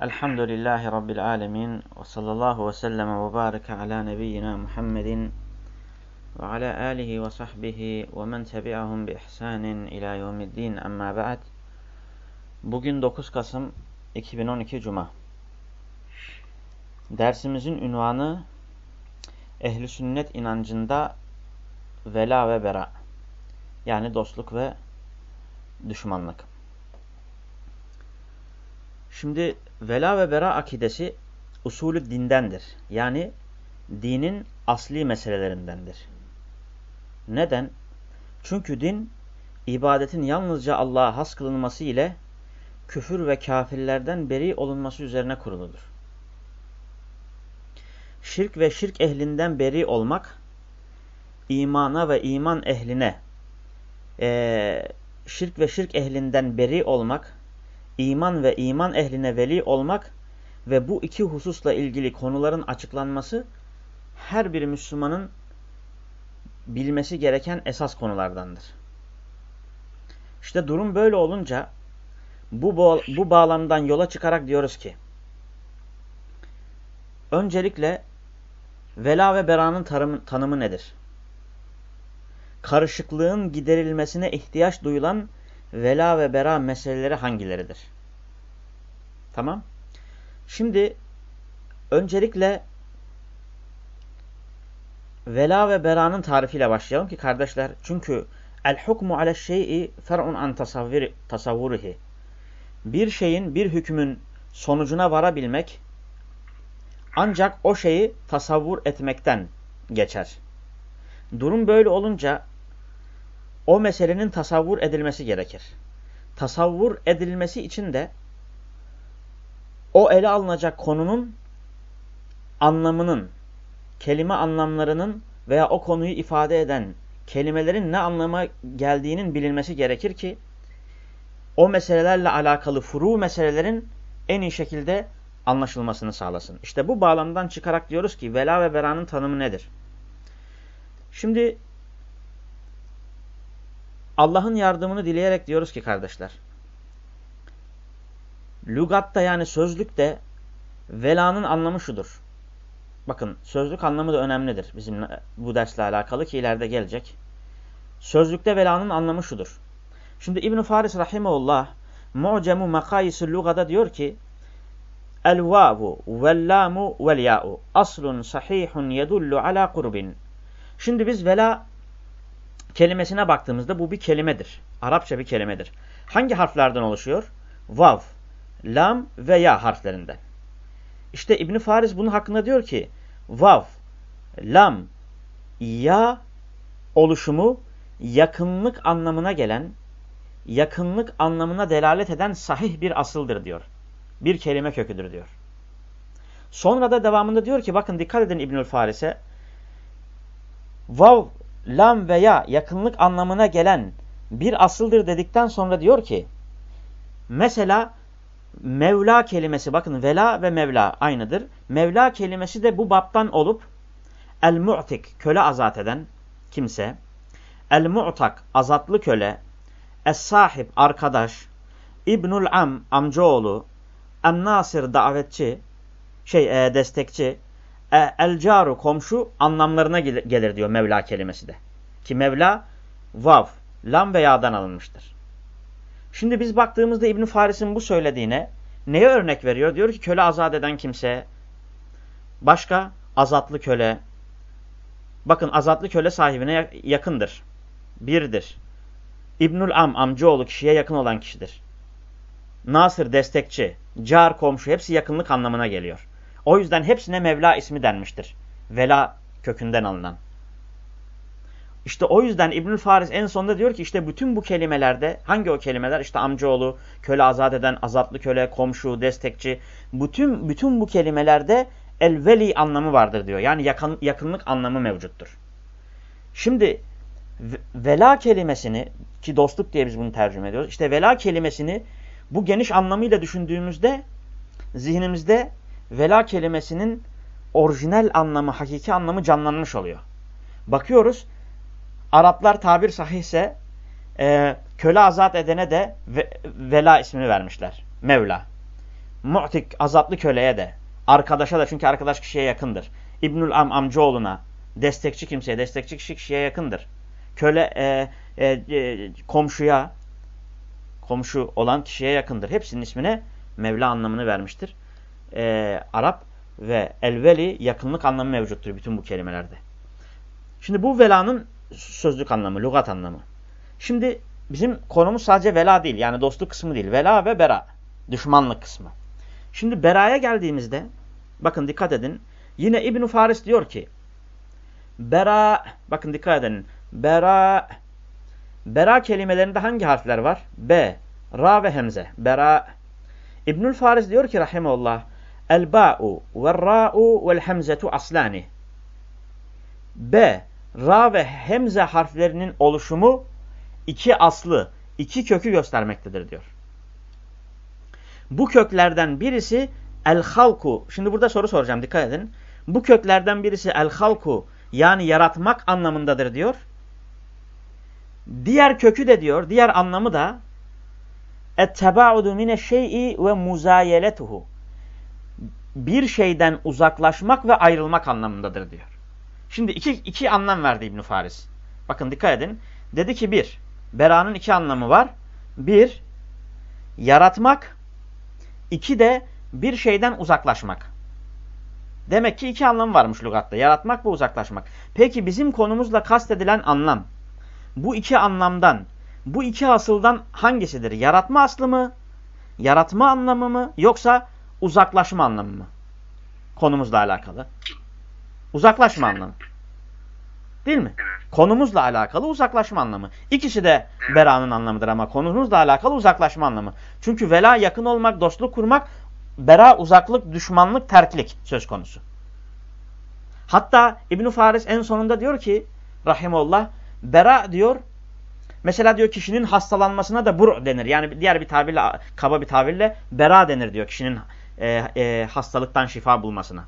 Elhamdülillahi Rabbil alemin ve sallallahu ve sellem ve baraka ala nebiyyina Muhammedin ve ala alihi ve sahbihi ve men tebi'ahum bi ihsanin ila yevmiddin amma ba'd. Bugün 9 Kasım 2012 Cuma. Dersimizin ünvanı Ehli Sünnet inancında vela ve bera. Yani dostluk ve düşmanlık. Şimdi vela ve bera akidesi usulü dindendir. Yani dinin asli meselelerindendir. Neden? Çünkü din ibadetin yalnızca Allah'a has kılınması ile küfür ve kafirlerden beri olunması üzerine kuruludur. Şirk ve şirk ehlinden beri olmak, imana ve iman ehline, e, şirk ve şirk ehlinden beri olmak, iman ve iman ehline veli olmak ve bu iki hususla ilgili konuların açıklanması her bir Müslümanın bilmesi gereken esas konulardandır. İşte durum böyle olunca bu, bu bağlamdan yola çıkarak diyoruz ki öncelikle vela ve beranın tarım, tanımı nedir? Karışıklığın giderilmesine ihtiyaç duyulan vela ve bera meseleleri hangileridir? Tamam. Şimdi öncelikle vela ve beranın tarifiyle başlayalım ki kardeşler çünkü el hukmu ale şey'i fer'un an tasavvurihi. Bir şeyin, bir hükmün sonucuna varabilmek ancak o şeyi tasavvur etmekten geçer. Durum böyle olunca o meselenin tasavvur edilmesi gerekir. Tasavvur edilmesi için de o ele alınacak konunun anlamının, kelime anlamlarının veya o konuyu ifade eden kelimelerin ne anlama geldiğinin bilinmesi gerekir ki o meselelerle alakalı furu meselelerin en iyi şekilde anlaşılmasını sağlasın. İşte bu bağlamdan çıkarak diyoruz ki vela ve beranın tanımı nedir? Şimdi Allah'ın yardımını dileyerek diyoruz ki kardeşler. Lugatta yani sözlükte velanın anlamı şudur. Bakın sözlük anlamı da önemlidir bizim bu dersle alakalı ki ileride gelecek. Sözlükte velanın anlamı şudur. Şimdi İbn Faris rahimeullah Mu'cemu Makayisul Lugada diyor ki El vavu vel lamu vel ya'u aslun sahihun yedullu ala kurbin. Şimdi biz vela kelimesine baktığımızda bu bir kelimedir. Arapça bir kelimedir. Hangi harflerden oluşuyor? Vav, lam ve ya harflerinden. İşte İbn Faris bunun hakkında diyor ki vav, lam, ya oluşumu yakınlık anlamına gelen, yakınlık anlamına delalet eden sahih bir asıldır diyor. Bir kelime köküdür diyor. Sonra da devamında diyor ki bakın dikkat edin İbnül Faris'e. Vav lam veya yakınlık anlamına gelen bir asıldır dedikten sonra diyor ki mesela Mevla kelimesi bakın vela ve Mevla aynıdır. Mevla kelimesi de bu baptan olup el-mu'tik köle azat eden kimse, el-mu'tak azatlı köle, es-sahib arkadaş, İbnul Am amcaoğlu, en-nasir davetçi, şey e, destekçi, e, el caru komşu anlamlarına gelir diyor Mevla kelimesi de. Ki Mevla vav, lam ve ya'dan alınmıştır. Şimdi biz baktığımızda İbn Faris'in bu söylediğine neye örnek veriyor? Diyor ki köle azat eden kimse, başka azatlı köle. Bakın azatlı köle sahibine yakındır. Birdir. İbnül Am amcaoğlu kişiye yakın olan kişidir. Nasır destekçi, car komşu hepsi yakınlık anlamına geliyor. O yüzden hepsine Mevla ismi denmiştir. Vela kökünden alınan. İşte o yüzden İbnül Faris en sonunda diyor ki işte bütün bu kelimelerde hangi o kelimeler? İşte amcaoğlu, köle azat eden, azatlı köle, komşu, destekçi. Bütün bütün bu kelimelerde el veli anlamı vardır diyor. Yani yakın, yakınlık anlamı mevcuttur. Şimdi vela kelimesini ki dostluk diye biz bunu tercüme ediyoruz. İşte vela kelimesini bu geniş anlamıyla düşündüğümüzde zihnimizde vela kelimesinin orijinal anlamı, hakiki anlamı canlanmış oluyor. Bakıyoruz, Araplar tabir sahihse e, köle azat edene de ve, vela ismini vermişler. Mevla. mu'tik azatlı köleye de, arkadaşa da çünkü arkadaş kişiye yakındır. İbnül Am amcaoğluna, destekçi kimseye, destekçi kişi kişiye yakındır. Köle e, e, e, komşuya, komşu olan kişiye yakındır. Hepsinin ismine Mevla anlamını vermiştir. E, Arap ve elveli yakınlık anlamı mevcuttur bütün bu kelimelerde. Şimdi bu velanın sözlük anlamı, lügat anlamı. Şimdi bizim konumuz sadece vela değil. Yani dostluk kısmı değil. Vela ve bera. Düşmanlık kısmı. Şimdi beraya geldiğimizde bakın dikkat edin. Yine İbn Faris diyor ki bera bakın dikkat edin. Bera bera kelimelerinde hangi harfler var? B, ra ve hemze. Bera İbnül Faris diyor ki rahimeullah el ba'u ve ra'u vel hemzetu aslani. B, ra ve hemze harflerinin oluşumu iki aslı, iki kökü göstermektedir diyor. Bu köklerden birisi el-halku. Şimdi burada soru soracağım dikkat edin. Bu köklerden birisi el-halku yani yaratmak anlamındadır diyor. Diğer kökü de diyor, diğer anlamı da ettebaudu mine şey'i ve muzayeletuhu. Bir şeyden uzaklaşmak ve ayrılmak anlamındadır diyor. Şimdi iki, iki anlam verdi İbn Faris. Bakın dikkat edin. Dedi ki bir, beranın iki anlamı var. Bir, yaratmak. İki de bir şeyden uzaklaşmak. Demek ki iki anlam varmış lügatta. Yaratmak ve uzaklaşmak. Peki bizim konumuzla kastedilen anlam. Bu iki anlamdan, bu iki asıldan hangisidir? Yaratma aslı mı? Yaratma anlamı mı? Yoksa uzaklaşma anlamı mı? Konumuzla alakalı. Uzaklaşma anlamı. Değil mi? Konumuzla alakalı uzaklaşma anlamı. İkisi de beranın anlamıdır ama konumuzla alakalı uzaklaşma anlamı. Çünkü vela yakın olmak, dostluk kurmak, bera uzaklık, düşmanlık, terklik söz konusu. Hatta İbn Faris en sonunda diyor ki rahimullah bera diyor mesela diyor kişinin hastalanmasına da bur denir. Yani diğer bir tabirle kaba bir tabirle bera denir diyor kişinin e, e, hastalıktan şifa bulmasına.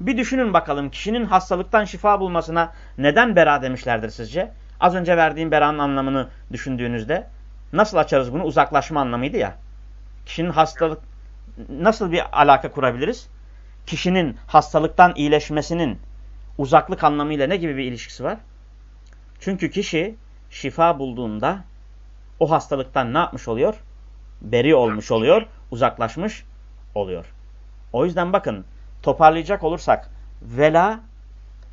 Bir düşünün bakalım kişinin hastalıktan şifa bulmasına neden bera demişlerdir sizce? Az önce verdiğim beranın anlamını düşündüğünüzde nasıl açarız bunu? Uzaklaşma anlamıydı ya. Kişinin hastalık nasıl bir alaka kurabiliriz? Kişinin hastalıktan iyileşmesinin uzaklık anlamıyla ne gibi bir ilişkisi var? Çünkü kişi şifa bulduğunda o hastalıktan ne yapmış oluyor? Beri olmuş oluyor, uzaklaşmış oluyor. O yüzden bakın toparlayacak olursak vela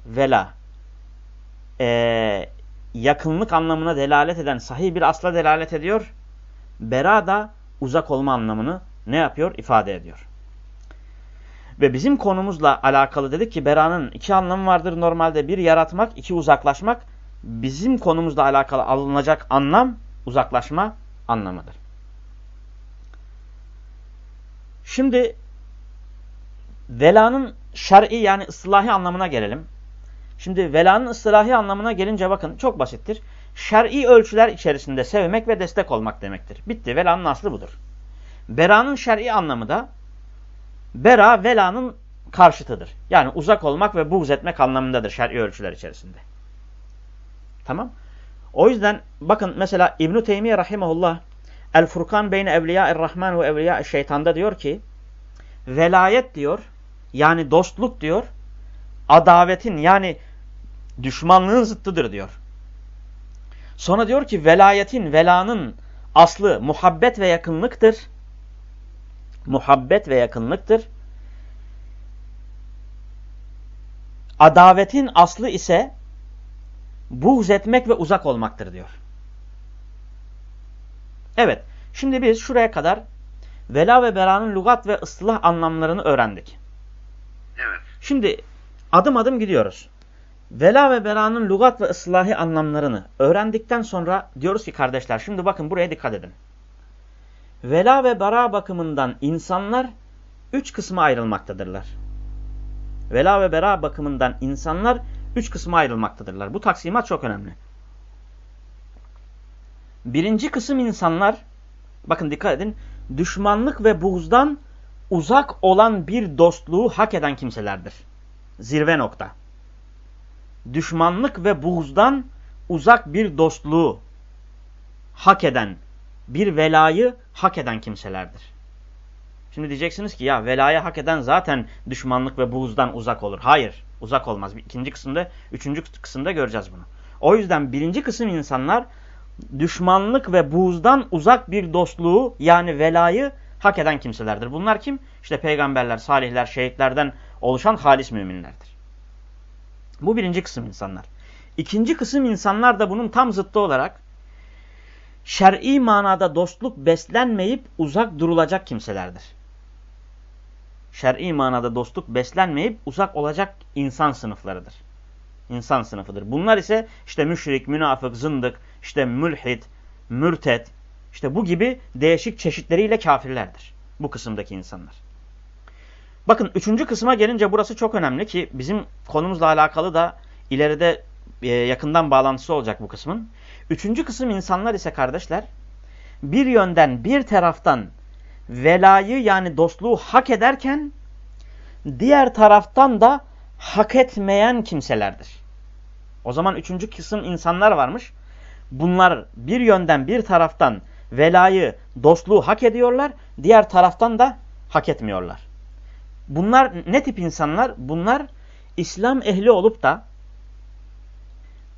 vela e, yakınlık anlamına delalet eden sahih bir asla delalet ediyor. Bera da uzak olma anlamını ne yapıyor? ifade ediyor. Ve bizim konumuzla alakalı dedik ki beranın iki anlamı vardır normalde. Bir yaratmak, iki uzaklaşmak. Bizim konumuzla alakalı alınacak anlam uzaklaşma anlamıdır. Şimdi velanın şer'i yani ıslahi anlamına gelelim. Şimdi velanın ıslahi anlamına gelince bakın çok basittir. Şer'i ölçüler içerisinde sevmek ve destek olmak demektir. Bitti. Velanın aslı budur. Bera'nın şer'i anlamı da bera velanın karşıtıdır. Yani uzak olmak ve buğz etmek anlamındadır şer'i ölçüler içerisinde. Tamam. O yüzden bakın mesela İbn-i Teymiye Rahimahullah El Furkan beyne evliya rahman ve evliya şeytanda diyor ki velayet diyor yani dostluk diyor adavetin yani düşmanlığın zıttıdır diyor. Sonra diyor ki velayetin, velanın aslı muhabbet ve yakınlıktır. Muhabbet ve yakınlıktır. Adavetin aslı ise buğz etmek ve uzak olmaktır diyor. Evet, şimdi biz şuraya kadar vela ve beranın lugat ve ıslah anlamlarını öğrendik. Şimdi adım adım gidiyoruz. Vela ve beranın lugat ve ıslahi anlamlarını öğrendikten sonra diyoruz ki kardeşler şimdi bakın buraya dikkat edin. Vela ve bara bakımından insanlar üç kısma ayrılmaktadırlar. Vela ve bera bakımından insanlar üç kısma ayrılmaktadırlar. Bu taksimat çok önemli. Birinci kısım insanlar, bakın dikkat edin, düşmanlık ve buğzdan uzak olan bir dostluğu hak eden kimselerdir. Zirve nokta. Düşmanlık ve buğzdan uzak bir dostluğu hak eden, bir velayı hak eden kimselerdir. Şimdi diyeceksiniz ki ya velaya hak eden zaten düşmanlık ve buğuzdan uzak olur. Hayır uzak olmaz. İkinci kısımda, üçüncü kısımda göreceğiz bunu. O yüzden birinci kısım insanlar düşmanlık ve buğuzdan uzak bir dostluğu yani velayı hak eden kimselerdir. Bunlar kim? İşte peygamberler, salihler, şehitlerden oluşan halis müminlerdir. Bu birinci kısım insanlar. İkinci kısım insanlar da bunun tam zıttı olarak şer'i manada dostluk beslenmeyip uzak durulacak kimselerdir. Şer'i manada dostluk beslenmeyip uzak olacak insan sınıflarıdır. İnsan sınıfıdır. Bunlar ise işte müşrik, münafık, zındık, işte mülhid, mürted, işte bu gibi değişik çeşitleriyle kafirlerdir. Bu kısımdaki insanlar. Bakın üçüncü kısma gelince burası çok önemli ki bizim konumuzla alakalı da ileride e, yakından bağlantısı olacak bu kısmın. Üçüncü kısım insanlar ise kardeşler bir yönden bir taraftan velayı yani dostluğu hak ederken diğer taraftan da hak etmeyen kimselerdir. O zaman üçüncü kısım insanlar varmış. Bunlar bir yönden bir taraftan velayı, dostluğu hak ediyorlar. Diğer taraftan da hak etmiyorlar. Bunlar ne tip insanlar? Bunlar İslam ehli olup da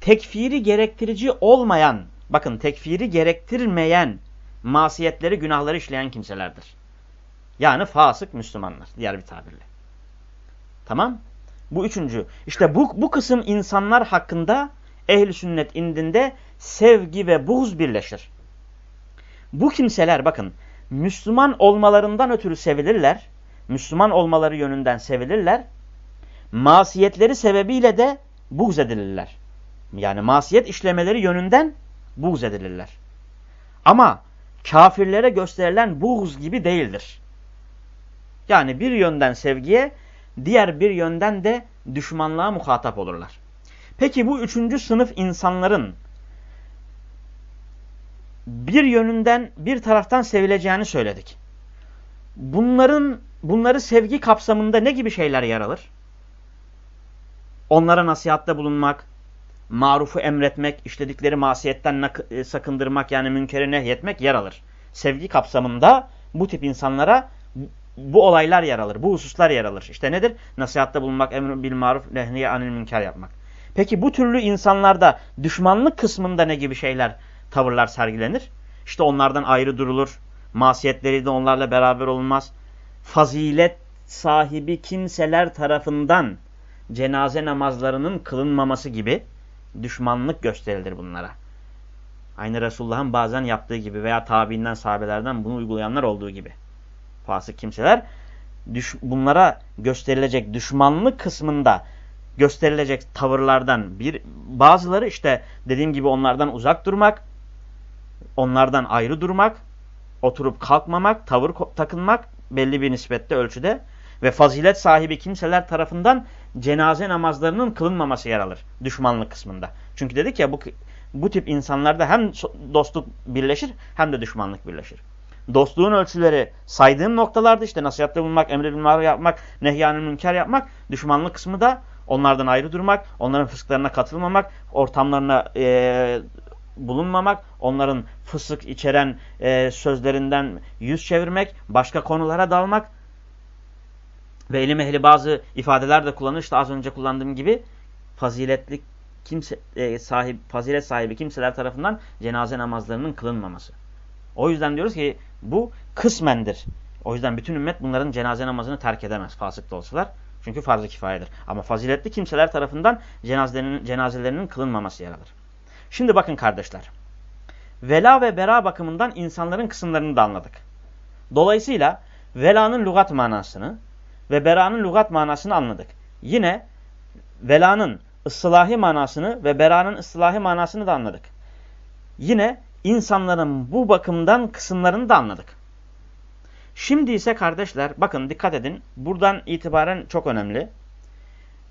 tekfiri gerektirici olmayan, bakın tekfiri gerektirmeyen masiyetleri, günahları işleyen kimselerdir. Yani fasık Müslümanlar diğer bir tabirle. Tamam? Bu üçüncü. İşte bu, bu kısım insanlar hakkında ehli sünnet indinde sevgi ve buğz birleşir. Bu kimseler bakın Müslüman olmalarından ötürü sevilirler. Müslüman olmaları yönünden sevilirler. Masiyetleri sebebiyle de buğz edilirler. Yani masiyet işlemeleri yönünden buğz edilirler. Ama kafirlere gösterilen buğz gibi değildir. Yani bir yönden sevgiye, diğer bir yönden de düşmanlığa muhatap olurlar. Peki bu üçüncü sınıf insanların bir yönünden bir taraftan sevileceğini söyledik. Bunların bunları sevgi kapsamında ne gibi şeyler yer alır? Onlara nasihatte bulunmak, marufu emretmek, işledikleri masiyetten e, sakındırmak yani münkeri nehyetmek yer alır. Sevgi kapsamında bu tip insanlara bu olaylar yer alır. Bu hususlar yer alır. İşte nedir? Nasihatte bulunmak, emr bil maruf, nehniye anil münker yapmak. Peki bu türlü insanlarda düşmanlık kısmında ne gibi şeyler, tavırlar sergilenir? İşte onlardan ayrı durulur. Masiyetleri de onlarla beraber olunmaz. Fazilet sahibi kimseler tarafından cenaze namazlarının kılınmaması gibi düşmanlık gösterilir bunlara. Aynı Resulullah'ın bazen yaptığı gibi veya tabiinden, sahabelerden bunu uygulayanlar olduğu gibi. Fasık kimseler bunlara gösterilecek düşmanlık kısmında gösterilecek tavırlardan bir bazıları işte dediğim gibi onlardan uzak durmak, onlardan ayrı durmak, oturup kalkmamak, tavır takınmak belli bir nispette ölçüde ve fazilet sahibi kimseler tarafından cenaze namazlarının kılınmaması yer alır düşmanlık kısmında. Çünkü dedik ya bu, bu tip insanlarda hem dostluk birleşir hem de düşmanlık birleşir. Dostluğun ölçüleri saydığım noktalarda işte nasihatte bulunmak, emre bilmar yapmak, nehyanın münker yapmak, düşmanlık kısmı da onlardan ayrı durmak, onların fısklarına katılmamak, ortamlarına e, bulunmamak, onların fısık içeren e, sözlerinden yüz çevirmek, başka konulara dalmak, ve ilim ehli bazı ifadeler de kullanır. İşte az önce kullandığım gibi faziletli kimse e, sahip fazilet sahibi kimseler tarafından cenaze namazlarının kılınmaması. O yüzden diyoruz ki bu kısmendir. O yüzden bütün ümmet bunların cenaze namazını terk edemez fasık da olsalar. Çünkü farz-ı kifayedir. Ama faziletli kimseler tarafından cenazelerinin, cenazelerinin kılınmaması yer alır. Şimdi bakın kardeşler. Vela ve bera bakımından insanların kısımlarını da anladık. Dolayısıyla velanın lügat manasını, ve beranın lügat manasını anladık. Yine velanın ıslahi manasını ve beranın ıslahi manasını da anladık. Yine insanların bu bakımdan kısımlarını da anladık. Şimdi ise kardeşler bakın dikkat edin buradan itibaren çok önemli.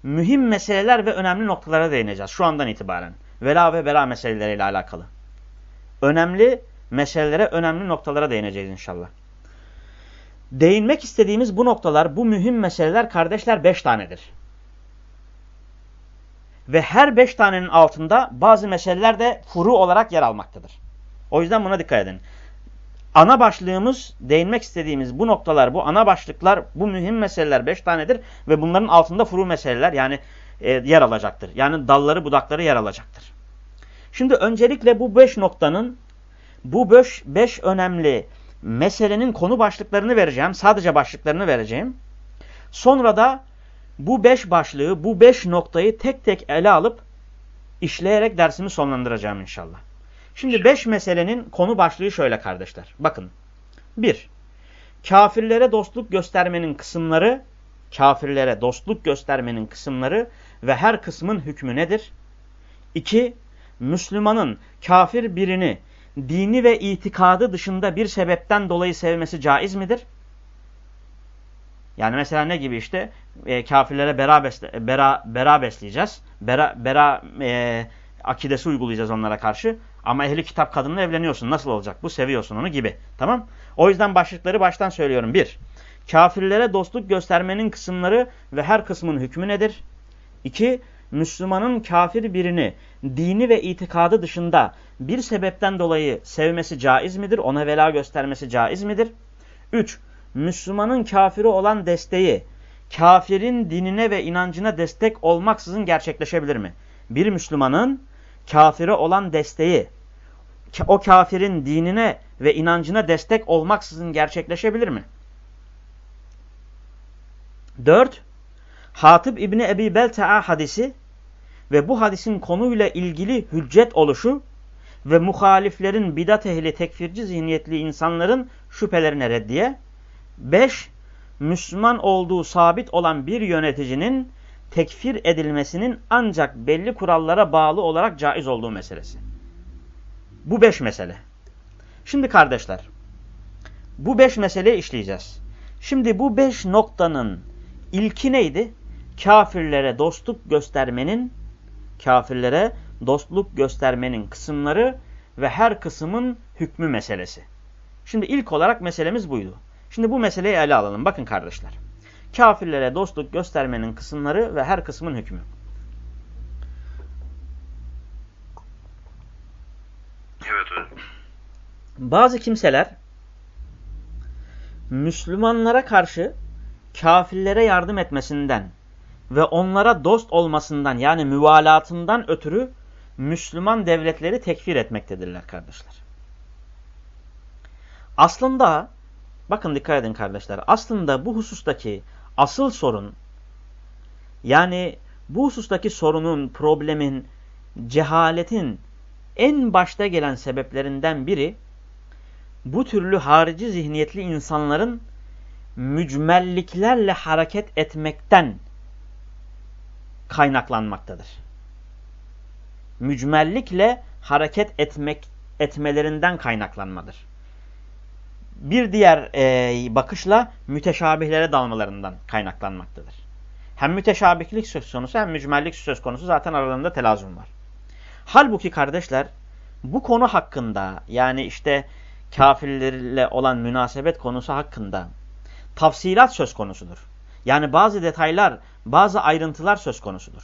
Mühim meseleler ve önemli noktalara değineceğiz şu andan itibaren. Vela ve bera meseleleriyle alakalı. Önemli meselelere, önemli noktalara değineceğiz inşallah. Değinmek istediğimiz bu noktalar, bu mühim meseleler kardeşler beş tanedir. Ve her beş tanenin altında bazı meseleler de furu olarak yer almaktadır. O yüzden buna dikkat edin. ana başlığımız, değinmek istediğimiz bu noktalar, bu ana başlıklar, bu mühim meseleler beş tanedir ve bunların altında furu meseleler yani e, yer alacaktır. Yani dalları, budakları yer alacaktır. Şimdi öncelikle bu beş noktanın, bu beş, beş önemli meselenin konu başlıklarını vereceğim. Sadece başlıklarını vereceğim. Sonra da bu beş başlığı, bu beş noktayı tek tek ele alıp işleyerek dersimi sonlandıracağım inşallah. Şimdi beş meselenin konu başlığı şöyle kardeşler. Bakın. Bir, kafirlere dostluk göstermenin kısımları, kafirlere dostluk göstermenin kısımları ve her kısmın hükmü nedir? İki, Müslümanın kafir birini dini ve itikadı dışında bir sebepten dolayı sevmesi caiz midir? Yani mesela ne gibi işte e, kafirlere bera, besle, bera, bera besleyeceğiz. Bera, bera e, akidesi uygulayacağız onlara karşı. Ama ehli kitap kadınla evleniyorsun. Nasıl olacak? Bu seviyorsun onu gibi. Tamam? O yüzden başlıkları baştan söylüyorum. Bir, kafirlere dostluk göstermenin kısımları ve her kısmın hükmü nedir? İki, Müslümanın kafir birini dini ve itikadı dışında bir sebepten dolayı sevmesi caiz midir? Ona vela göstermesi caiz midir? Üç, Müslümanın kafiri olan desteği kafirin dinine ve inancına destek olmaksızın gerçekleşebilir mi? Bir Müslümanın kafire olan desteği o kafirin dinine ve inancına destek olmaksızın gerçekleşebilir mi? 4. Hatip İbni Ebi Belta'a hadisi ve bu hadisin konuyla ilgili hüccet oluşu ve muhaliflerin bidat ehli tekfirci zihniyetli insanların şüphelerine reddiye. 5. Müslüman olduğu sabit olan bir yöneticinin tekfir edilmesinin ancak belli kurallara bağlı olarak caiz olduğu meselesi. Bu beş mesele. Şimdi kardeşler, bu beş meseleyi işleyeceğiz. Şimdi bu beş noktanın ilki neydi? Kafirlere dostluk göstermenin, kafirlere dostluk göstermenin kısımları ve her kısmın hükmü meselesi. Şimdi ilk olarak meselemiz buydu. Şimdi bu meseleyi ele alalım. Bakın kardeşler. Kafirlere dostluk göstermenin kısımları ve her kısmın hükmü. Evet hocam. Bazı kimseler Müslümanlara karşı kafirlere yardım etmesinden ve onlara dost olmasından yani müvalatından ötürü Müslüman devletleri tekfir etmektedirler kardeşler. Aslında bakın dikkat edin kardeşler. Aslında bu husustaki asıl sorun yani bu husustaki sorunun, problemin, cehaletin en başta gelen sebeplerinden biri bu türlü harici zihniyetli insanların mücmelliklerle hareket etmekten kaynaklanmaktadır. Mücmellikle hareket etmek etmelerinden kaynaklanmadır. Bir diğer e, bakışla müteşabihlere dalmalarından kaynaklanmaktadır. Hem müteşabihlik söz konusu hem mücmellik söz konusu zaten aralarında telazum var. Halbuki kardeşler bu konu hakkında yani işte kafirlerle olan münasebet konusu hakkında tafsilat söz konusudur. Yani bazı detaylar, bazı ayrıntılar söz konusudur.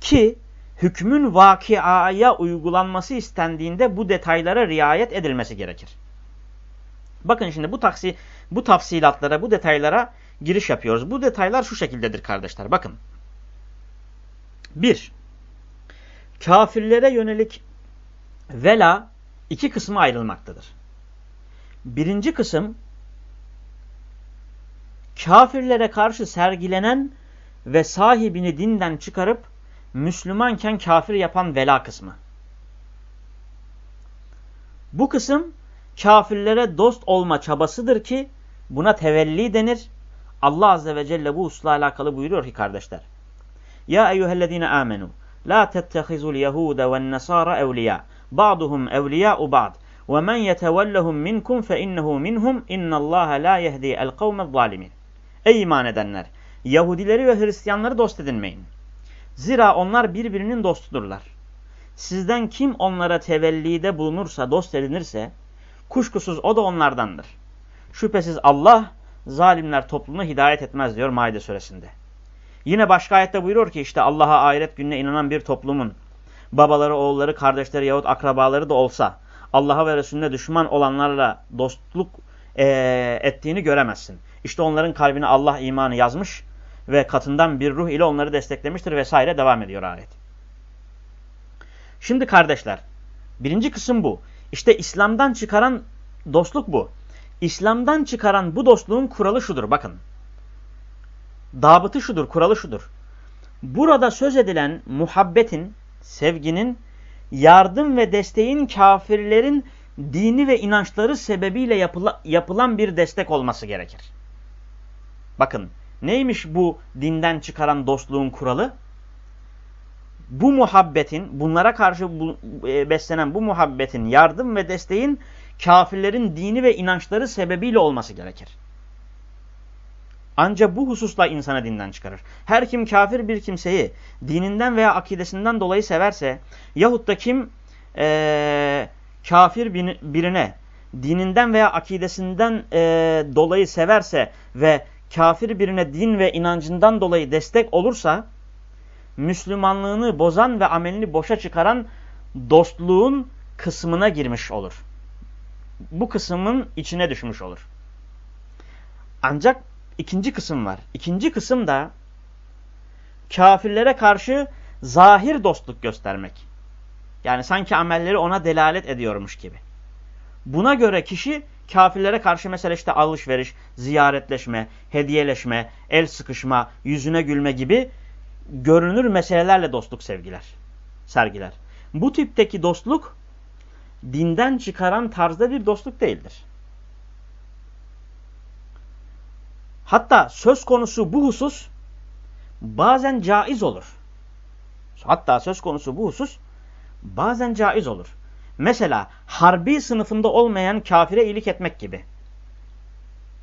Ki hükmün vakiaya uygulanması istendiğinde bu detaylara riayet edilmesi gerekir. Bakın şimdi bu taksi, bu tafsilatlara, bu detaylara giriş yapıyoruz. Bu detaylar şu şekildedir kardeşler. Bakın. Bir, kafirlere yönelik vela iki kısma ayrılmaktadır. Birinci kısım kafirlere karşı sergilenen ve sahibini dinden çıkarıp Müslümanken kafir yapan vela kısmı. Bu kısım kafirlere dost olma çabasıdır ki buna tevelli denir. Allah Azze ve Celle bu usla alakalı buyuruyor ki kardeşler. Ya eyyühellezine amenu la tettehizul yehude ve nesara evliya ba'duhum evliya'u ba'd ve men yetevellehum minkum fe innehu minhum innallaha la yehdi el kavmez zalimin. Ey iman edenler! Yahudileri ve Hristiyanları dost edinmeyin. Zira onlar birbirinin dostudurlar. Sizden kim onlara tevellide bulunursa, dost edinirse, kuşkusuz o da onlardandır. Şüphesiz Allah, zalimler toplumuna hidayet etmez diyor Maide suresinde. Yine başka ayette buyuruyor ki işte Allah'a ahiret gününe inanan bir toplumun babaları, oğulları, kardeşleri yahut akrabaları da olsa Allah'a ve Resulüne düşman olanlarla dostluk e, ettiğini göremezsin. İşte onların kalbine Allah imanı yazmış ve katından bir ruh ile onları desteklemiştir vesaire devam ediyor ayet. Şimdi kardeşler, birinci kısım bu. İşte İslam'dan çıkaran dostluk bu. İslam'dan çıkaran bu dostluğun kuralı şudur bakın. Dabıtı şudur, kuralı şudur. Burada söz edilen muhabbetin, sevginin, yardım ve desteğin kafirlerin dini ve inançları sebebiyle yapıla, yapılan bir destek olması gerekir. Bakın neymiş bu dinden çıkaran dostluğun kuralı? Bu muhabbetin, bunlara karşı bu, e, beslenen bu muhabbetin, yardım ve desteğin kafirlerin dini ve inançları sebebiyle olması gerekir. Ancak bu hususla insana dinden çıkarır. Her kim kafir bir kimseyi dininden veya akidesinden dolayı severse yahut da kim ee, kafir birine dininden veya akidesinden e, dolayı severse ve kafir birine din ve inancından dolayı destek olursa Müslümanlığını bozan ve amelini boşa çıkaran dostluğun kısmına girmiş olur. Bu kısmın içine düşmüş olur. Ancak ikinci kısım var. İkinci kısım da kafirlere karşı zahir dostluk göstermek. Yani sanki amelleri ona delalet ediyormuş gibi. Buna göre kişi kafirlere karşı mesela işte alışveriş, ziyaretleşme, hediyeleşme, el sıkışma, yüzüne gülme gibi görünür meselelerle dostluk sevgiler, sergiler. Bu tipteki dostluk dinden çıkaran tarzda bir dostluk değildir. Hatta söz konusu bu husus bazen caiz olur. Hatta söz konusu bu husus bazen caiz olur. Mesela harbi sınıfında olmayan kafire iyilik etmek gibi.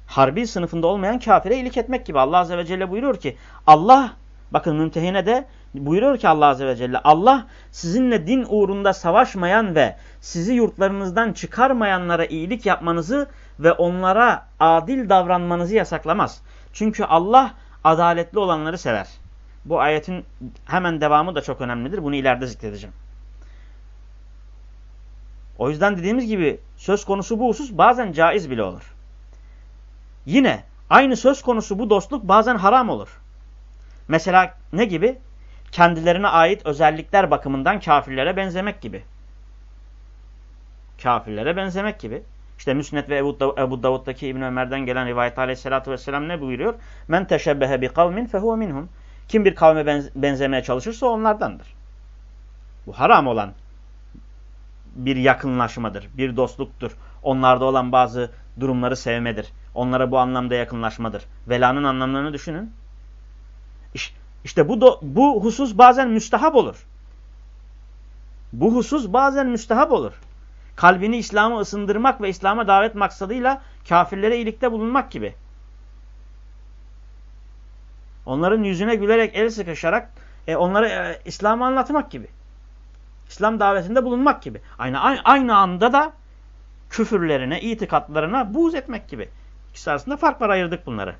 Harbi sınıfında olmayan kafire iyilik etmek gibi. Allah Azze ve Celle buyuruyor ki Allah bakın mümtehine de buyuruyor ki Allah Azze ve Celle Allah sizinle din uğrunda savaşmayan ve sizi yurtlarınızdan çıkarmayanlara iyilik yapmanızı ve onlara adil davranmanızı yasaklamaz. Çünkü Allah adaletli olanları sever. Bu ayetin hemen devamı da çok önemlidir. Bunu ileride zikredeceğim. O yüzden dediğimiz gibi söz konusu bu husus bazen caiz bile olur. Yine aynı söz konusu bu dostluk bazen haram olur. Mesela ne gibi? Kendilerine ait özellikler bakımından kafirlere benzemek gibi. Kafirlere benzemek gibi. İşte Müsned ve Ebu, Dav Davud'daki İbn Ömer'den gelen rivayet aleyhissalatü vesselam ne buyuruyor? Men teşebbehe bi kavmin fehuve minhum. Kim bir kavme benzemeye çalışırsa onlardandır. Bu haram olan bir yakınlaşmadır, bir dostluktur. Onlarda olan bazı durumları sevmedir. Onlara bu anlamda yakınlaşmadır. Velanın anlamlarını düşünün. İşte bu, do, bu husus bazen müstehap olur. Bu husus bazen müstehap olur. Kalbini İslam'a ısındırmak ve İslam'a davet maksadıyla kafirlere iyilikte bulunmak gibi. Onların yüzüne gülerek el sıkışarak e, onlara e, İslam'ı anlatmak gibi. İslam davetinde bulunmak gibi. Aynı, aynı anda da küfürlerine, itikatlarına buğz etmek gibi. İkisi arasında fark var ayırdık bunları.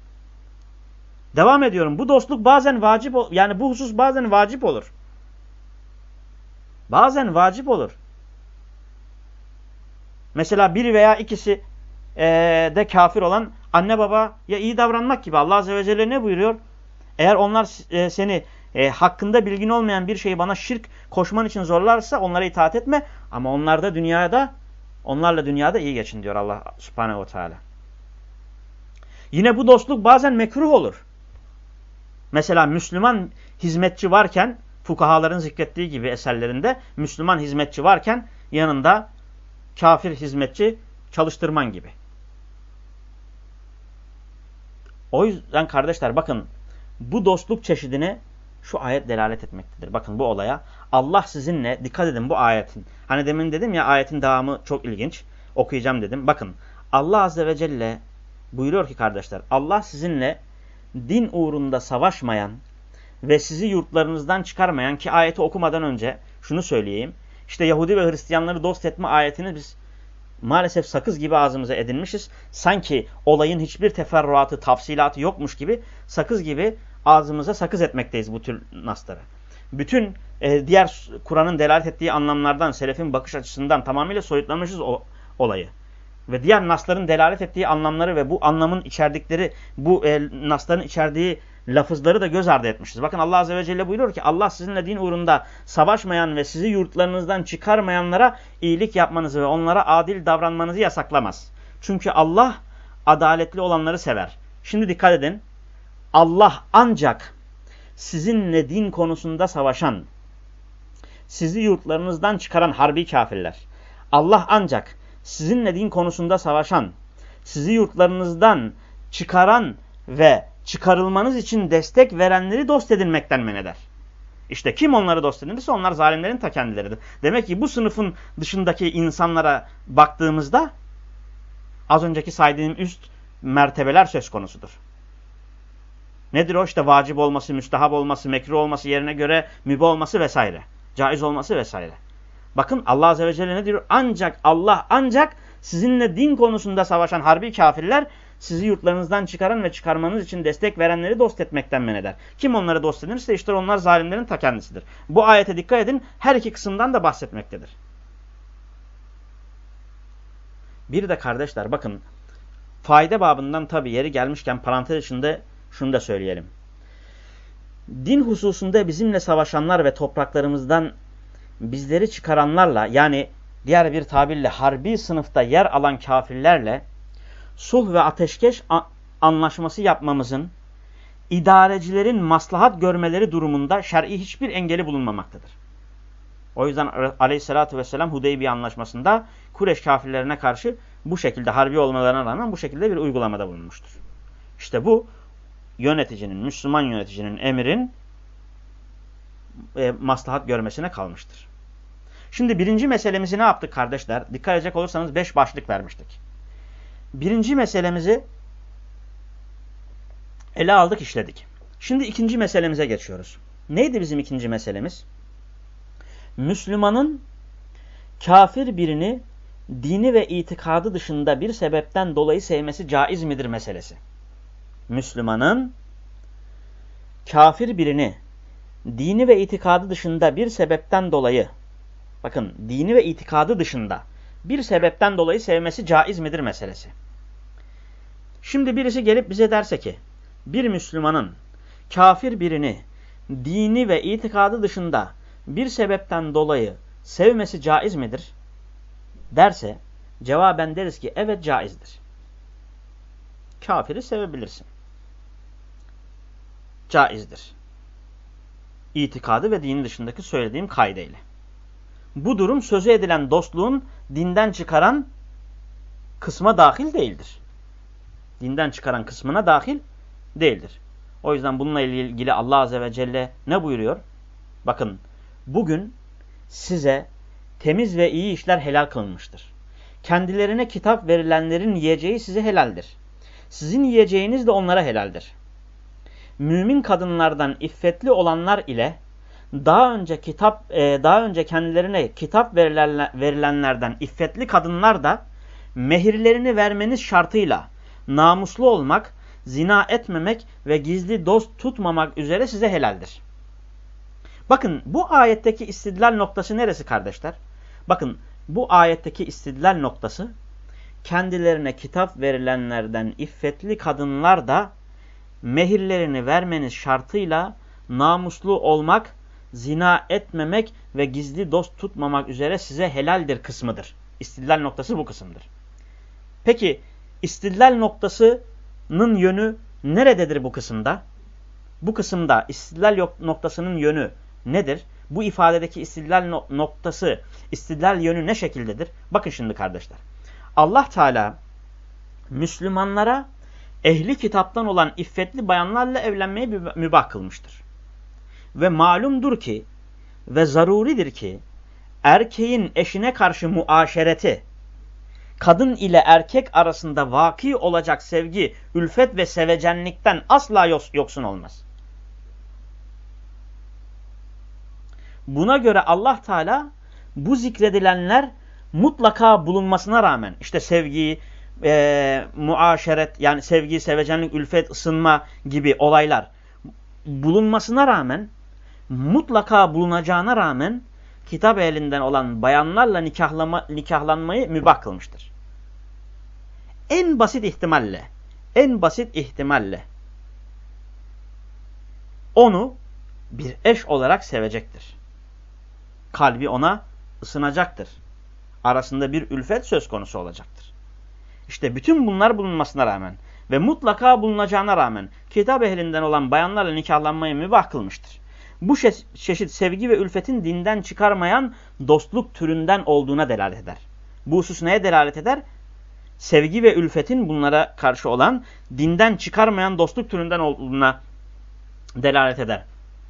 Devam ediyorum. Bu dostluk bazen vacip yani bu husus bazen vacip olur. Bazen vacip olur. Mesela bir veya ikisi e, de kafir olan anne baba ya iyi davranmak gibi. Allah Azze ve Celle ne buyuruyor? Eğer onlar e, seni e, hakkında bilgin olmayan bir şeyi bana şirk koşman için zorlarsa onlara itaat etme. Ama onlar da dünyada onlarla dünyada iyi geçin diyor Allah subhanehu ve teala. Yine bu dostluk bazen mekruh olur. Mesela Müslüman hizmetçi varken fukahaların zikrettiği gibi eserlerinde Müslüman hizmetçi varken yanında kafir hizmetçi çalıştırman gibi. O yüzden kardeşler bakın bu dostluk çeşidine şu ayet delalet etmektedir. Bakın bu olaya Allah sizinle dikkat edin bu ayetin. Hani demin dedim ya ayetin devamı çok ilginç. Okuyacağım dedim. Bakın Allah Azze ve Celle buyuruyor ki kardeşler Allah sizinle din uğrunda savaşmayan ve sizi yurtlarınızdan çıkarmayan ki ayeti okumadan önce şunu söyleyeyim. İşte Yahudi ve Hristiyanları dost etme ayetini biz maalesef sakız gibi ağzımıza edinmişiz. Sanki olayın hiçbir teferruatı, tafsilatı yokmuş gibi sakız gibi ağzımıza sakız etmekteyiz bu tür nasları. bütün e, diğer Kur'an'ın delalet ettiği anlamlardan, selefin bakış açısından tamamıyla soyutlamışız o olayı. Ve diğer nasların delalet ettiği anlamları ve bu anlamın içerdikleri, bu e, nasların içerdiği lafızları da göz ardı etmişiz. Bakın Allah Azze ve Celle buyuruyor ki Allah sizinle din uğrunda savaşmayan ve sizi yurtlarınızdan çıkarmayanlara iyilik yapmanızı ve onlara adil davranmanızı yasaklamaz. Çünkü Allah adaletli olanları sever. Şimdi dikkat edin. Allah ancak sizinle din konusunda savaşan, sizi yurtlarınızdan çıkaran harbi kafirler. Allah ancak sizinle din konusunda savaşan, sizi yurtlarınızdan çıkaran ve çıkarılmanız için destek verenleri dost edinmekten men eder. İşte kim onları dost edinirse onlar zalimlerin ta kendileridir. Demek ki bu sınıfın dışındaki insanlara baktığımızda az önceki saydığım üst mertebeler söz konusudur. Nedir o? İşte vacip olması, müstahap olması, mekruh olması, yerine göre mübe olması vesaire. Caiz olması vesaire. Bakın Allah Azze ve Celle ne diyor? Ancak Allah ancak sizinle din konusunda savaşan harbi kafirler sizi yurtlarınızdan çıkaran ve çıkarmanız için destek verenleri dost etmekten men eder. Kim onları dost edinirse işte onlar zalimlerin ta kendisidir. Bu ayete dikkat edin her iki kısımdan da bahsetmektedir. Bir de kardeşler bakın fayda babından tabi yeri gelmişken parantez içinde şunu da söyleyelim. Din hususunda bizimle savaşanlar ve topraklarımızdan bizleri çıkaranlarla yani diğer bir tabirle harbi sınıfta yer alan kafirlerle sulh ve ateşkeş anlaşması yapmamızın idarecilerin maslahat görmeleri durumunda şer'i hiçbir engeli bulunmamaktadır. O yüzden aleyhissalatü vesselam Hudeybiye anlaşmasında Kureş kafirlerine karşı bu şekilde harbi olmalarına rağmen bu şekilde bir uygulamada bulunmuştur. İşte bu yöneticinin, Müslüman yöneticinin, emirin e, maslahat görmesine kalmıştır. Şimdi birinci meselemizi ne yaptık kardeşler? Dikkat edecek olursanız beş başlık vermiştik. Birinci meselemizi ele aldık, işledik. Şimdi ikinci meselemize geçiyoruz. Neydi bizim ikinci meselemiz? Müslümanın kafir birini dini ve itikadı dışında bir sebepten dolayı sevmesi caiz midir meselesi. Müslümanın kafir birini dini ve itikadı dışında bir sebepten dolayı bakın dini ve itikadı dışında bir sebepten dolayı sevmesi caiz midir meselesi. Şimdi birisi gelip bize derse ki bir Müslümanın kafir birini dini ve itikadı dışında bir sebepten dolayı sevmesi caiz midir? Derse cevaben deriz ki evet caizdir. Kafiri sevebilirsin. Caizdir. İtikadı ve dini dışındaki söylediğim kaideyle. Bu durum sözü edilen dostluğun dinden çıkaran kısma dahil değildir dinden çıkaran kısmına dahil değildir. O yüzden bununla ilgili Allah Azze ve Celle ne buyuruyor? Bakın bugün size temiz ve iyi işler helal kılınmıştır. Kendilerine kitap verilenlerin yiyeceği size helaldir. Sizin yiyeceğiniz de onlara helaldir. Mümin kadınlardan iffetli olanlar ile daha önce kitap e, daha önce kendilerine kitap verilenlerden iffetli kadınlar da mehirlerini vermeniz şartıyla namuslu olmak, zina etmemek ve gizli dost tutmamak üzere size helaldir. Bakın bu ayetteki istidlal noktası neresi kardeşler? Bakın bu ayetteki istidlal noktası kendilerine kitap verilenlerden iffetli kadınlar da mehirlerini vermeniz şartıyla namuslu olmak, zina etmemek ve gizli dost tutmamak üzere size helaldir kısmıdır. İstidlal noktası bu kısımdır. Peki İstidlal noktasının yönü nerededir bu kısımda? Bu kısımda istidlal noktasının yönü nedir? Bu ifadedeki istidlal noktası, istidlal yönü ne şekildedir? Bakın şimdi kardeşler. Allah Teala Müslümanlara ehli kitaptan olan iffetli bayanlarla evlenmeyi mübah kılmıştır. Ve malumdur ki ve zaruridir ki erkeğin eşine karşı muaşereti kadın ile erkek arasında vaki olacak sevgi, ülfet ve sevecenlikten asla yoksun olmaz. Buna göre Allah Teala bu zikredilenler mutlaka bulunmasına rağmen işte sevgi, e, muaşeret yani sevgi, sevecenlik, ülfet, ısınma gibi olaylar bulunmasına rağmen mutlaka bulunacağına rağmen kitap elinden olan bayanlarla nikahlama, nikahlanmayı mübah kılmıştır. En basit ihtimalle, en basit ihtimalle onu bir eş olarak sevecektir. Kalbi ona ısınacaktır. Arasında bir ülfet söz konusu olacaktır. İşte bütün bunlar bulunmasına rağmen ve mutlaka bulunacağına rağmen kitap ehlinden olan bayanlarla nikahlanmayı mübah kılmıştır. Bu çeşit sevgi ve ülfetin dinden çıkarmayan dostluk türünden olduğuna delalet eder. Bu husus neye delalet eder? Sevgi ve ülfetin bunlara karşı olan dinden çıkarmayan dostluk türünden olduğuna delalet eder.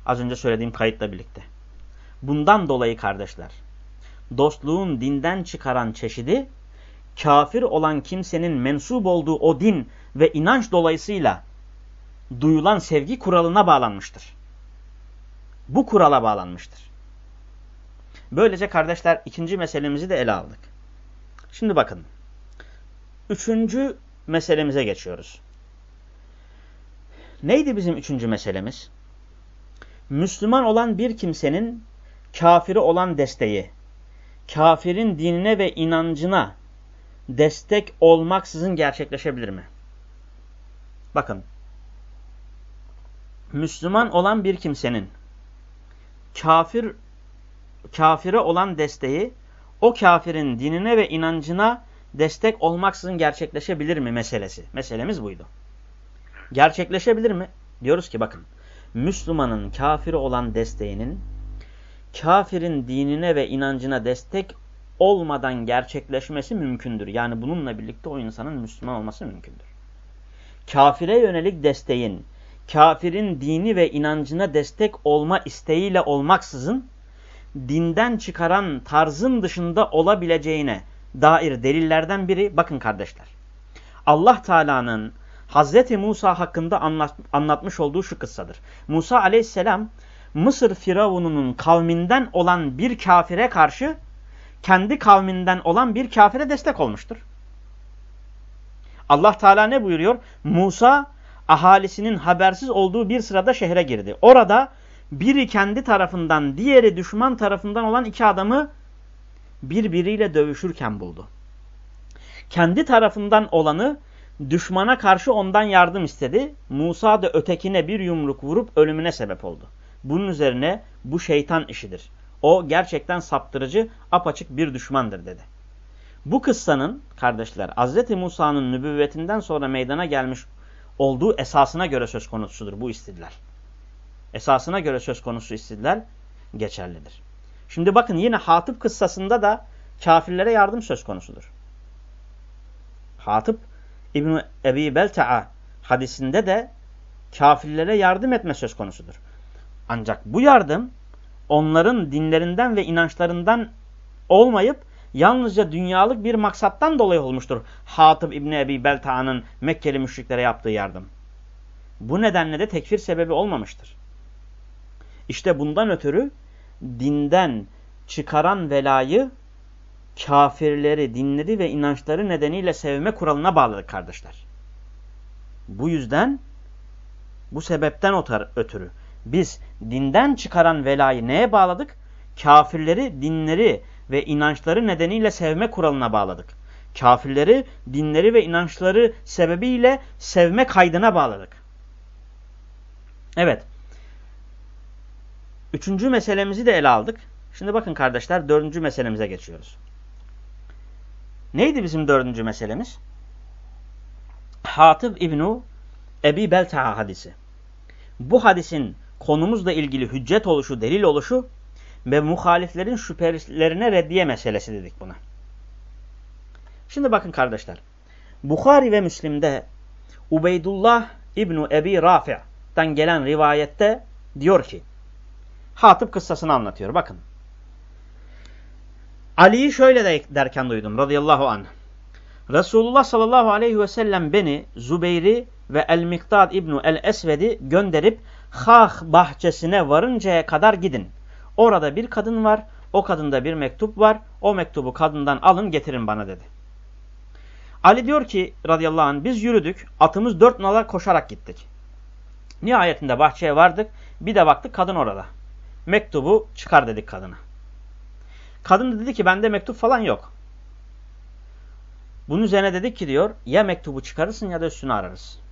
Az önce söylediğim kayıtla birlikte. Bundan dolayı kardeşler, dostluğun dinden çıkaran çeşidi, kafir olan kimsenin mensup olduğu o din ve inanç dolayısıyla duyulan sevgi kuralına bağlanmıştır. Bu kurala bağlanmıştır. Böylece kardeşler ikinci meselemizi de ele aldık. Şimdi bakın. Üçüncü meselemize geçiyoruz. Neydi bizim üçüncü meselemiz? Müslüman olan bir kimsenin kafiri olan desteği, kafirin dinine ve inancına destek olmaksızın gerçekleşebilir mi? Bakın, Müslüman olan bir kimsenin kafir kafire olan desteği o kafirin dinine ve inancına destek olmaksızın gerçekleşebilir mi meselesi. Meselemiz buydu. Gerçekleşebilir mi? Diyoruz ki bakın Müslümanın kafiri olan desteğinin kafirin dinine ve inancına destek olmadan gerçekleşmesi mümkündür. Yani bununla birlikte o insanın Müslüman olması mümkündür. Kafire yönelik desteğin kafirin dini ve inancına destek olma isteğiyle olmaksızın dinden çıkaran tarzın dışında olabileceğine dair delillerden biri bakın kardeşler. Allah Teala'nın Hazreti Musa hakkında anlat, anlatmış olduğu şu kıssadır. Musa aleyhisselam Mısır firavununun kavminden olan bir kafire karşı kendi kavminden olan bir kafire destek olmuştur. Allah Teala ne buyuruyor? Musa ahalisinin habersiz olduğu bir sırada şehre girdi. Orada biri kendi tarafından, diğeri düşman tarafından olan iki adamı birbiriyle dövüşürken buldu. Kendi tarafından olanı düşmana karşı ondan yardım istedi. Musa da ötekine bir yumruk vurup ölümüne sebep oldu. Bunun üzerine bu şeytan işidir. O gerçekten saptırıcı, apaçık bir düşmandır dedi. Bu kıssanın kardeşler Hz. Musa'nın nübüvvetinden sonra meydana gelmiş olduğu esasına göre söz konusudur bu istidlal. Esasına göre söz konusu istidlal geçerlidir. Şimdi bakın yine Hatip kıssasında da kafirlere yardım söz konusudur. Hatip İbn Ebi Belta'a hadisinde de kafirlere yardım etme söz konusudur. Ancak bu yardım onların dinlerinden ve inançlarından olmayıp yalnızca dünyalık bir maksattan dolayı olmuştur. Hatib İbni Ebi Belta'nın Mekkeli müşriklere yaptığı yardım. Bu nedenle de tekfir sebebi olmamıştır. İşte bundan ötürü dinden çıkaran velayı kafirleri, dinleri ve inançları nedeniyle sevme kuralına bağladık kardeşler. Bu yüzden, bu sebepten ötürü biz dinden çıkaran velayı neye bağladık? Kafirleri, dinleri ve inançları nedeniyle sevme kuralına bağladık. Kafirleri, dinleri ve inançları sebebiyle sevme kaydına bağladık. Evet. Üçüncü meselemizi de ele aldık. Şimdi bakın kardeşler dördüncü meselemize geçiyoruz. Neydi bizim dördüncü meselemiz? Hatib İbnu Ebi Belta'a hadisi. Bu hadisin konumuzla ilgili hüccet oluşu, delil oluşu ve muhaliflerin şüphelerine reddiye meselesi dedik buna. Şimdi bakın kardeşler. Bukhari ve Müslim'de Ubeydullah İbnu Ebi Rafi'den gelen rivayette diyor ki Hatip kıssasını anlatıyor. Bakın. Ali'yi şöyle de derken duydum radıyallahu anh. Resulullah sallallahu aleyhi ve sellem beni Zubeyri ve El-Miktad İbnu El-Esved'i gönderip Hah bahçesine varıncaya kadar gidin. Orada bir kadın var. O kadında bir mektup var. O mektubu kadından alın getirin bana dedi. Ali diyor ki radıyallahu anh biz yürüdük. Atımız dört nala koşarak gittik. Nihayetinde bahçeye vardık. Bir de baktık kadın orada. mektubu çıkar dedik kadına. Kadın dedi ki bende mektup falan yok. Bunun üzerine dedik ki diyor ya mektubu çıkarırsın ya da üstünü ararız.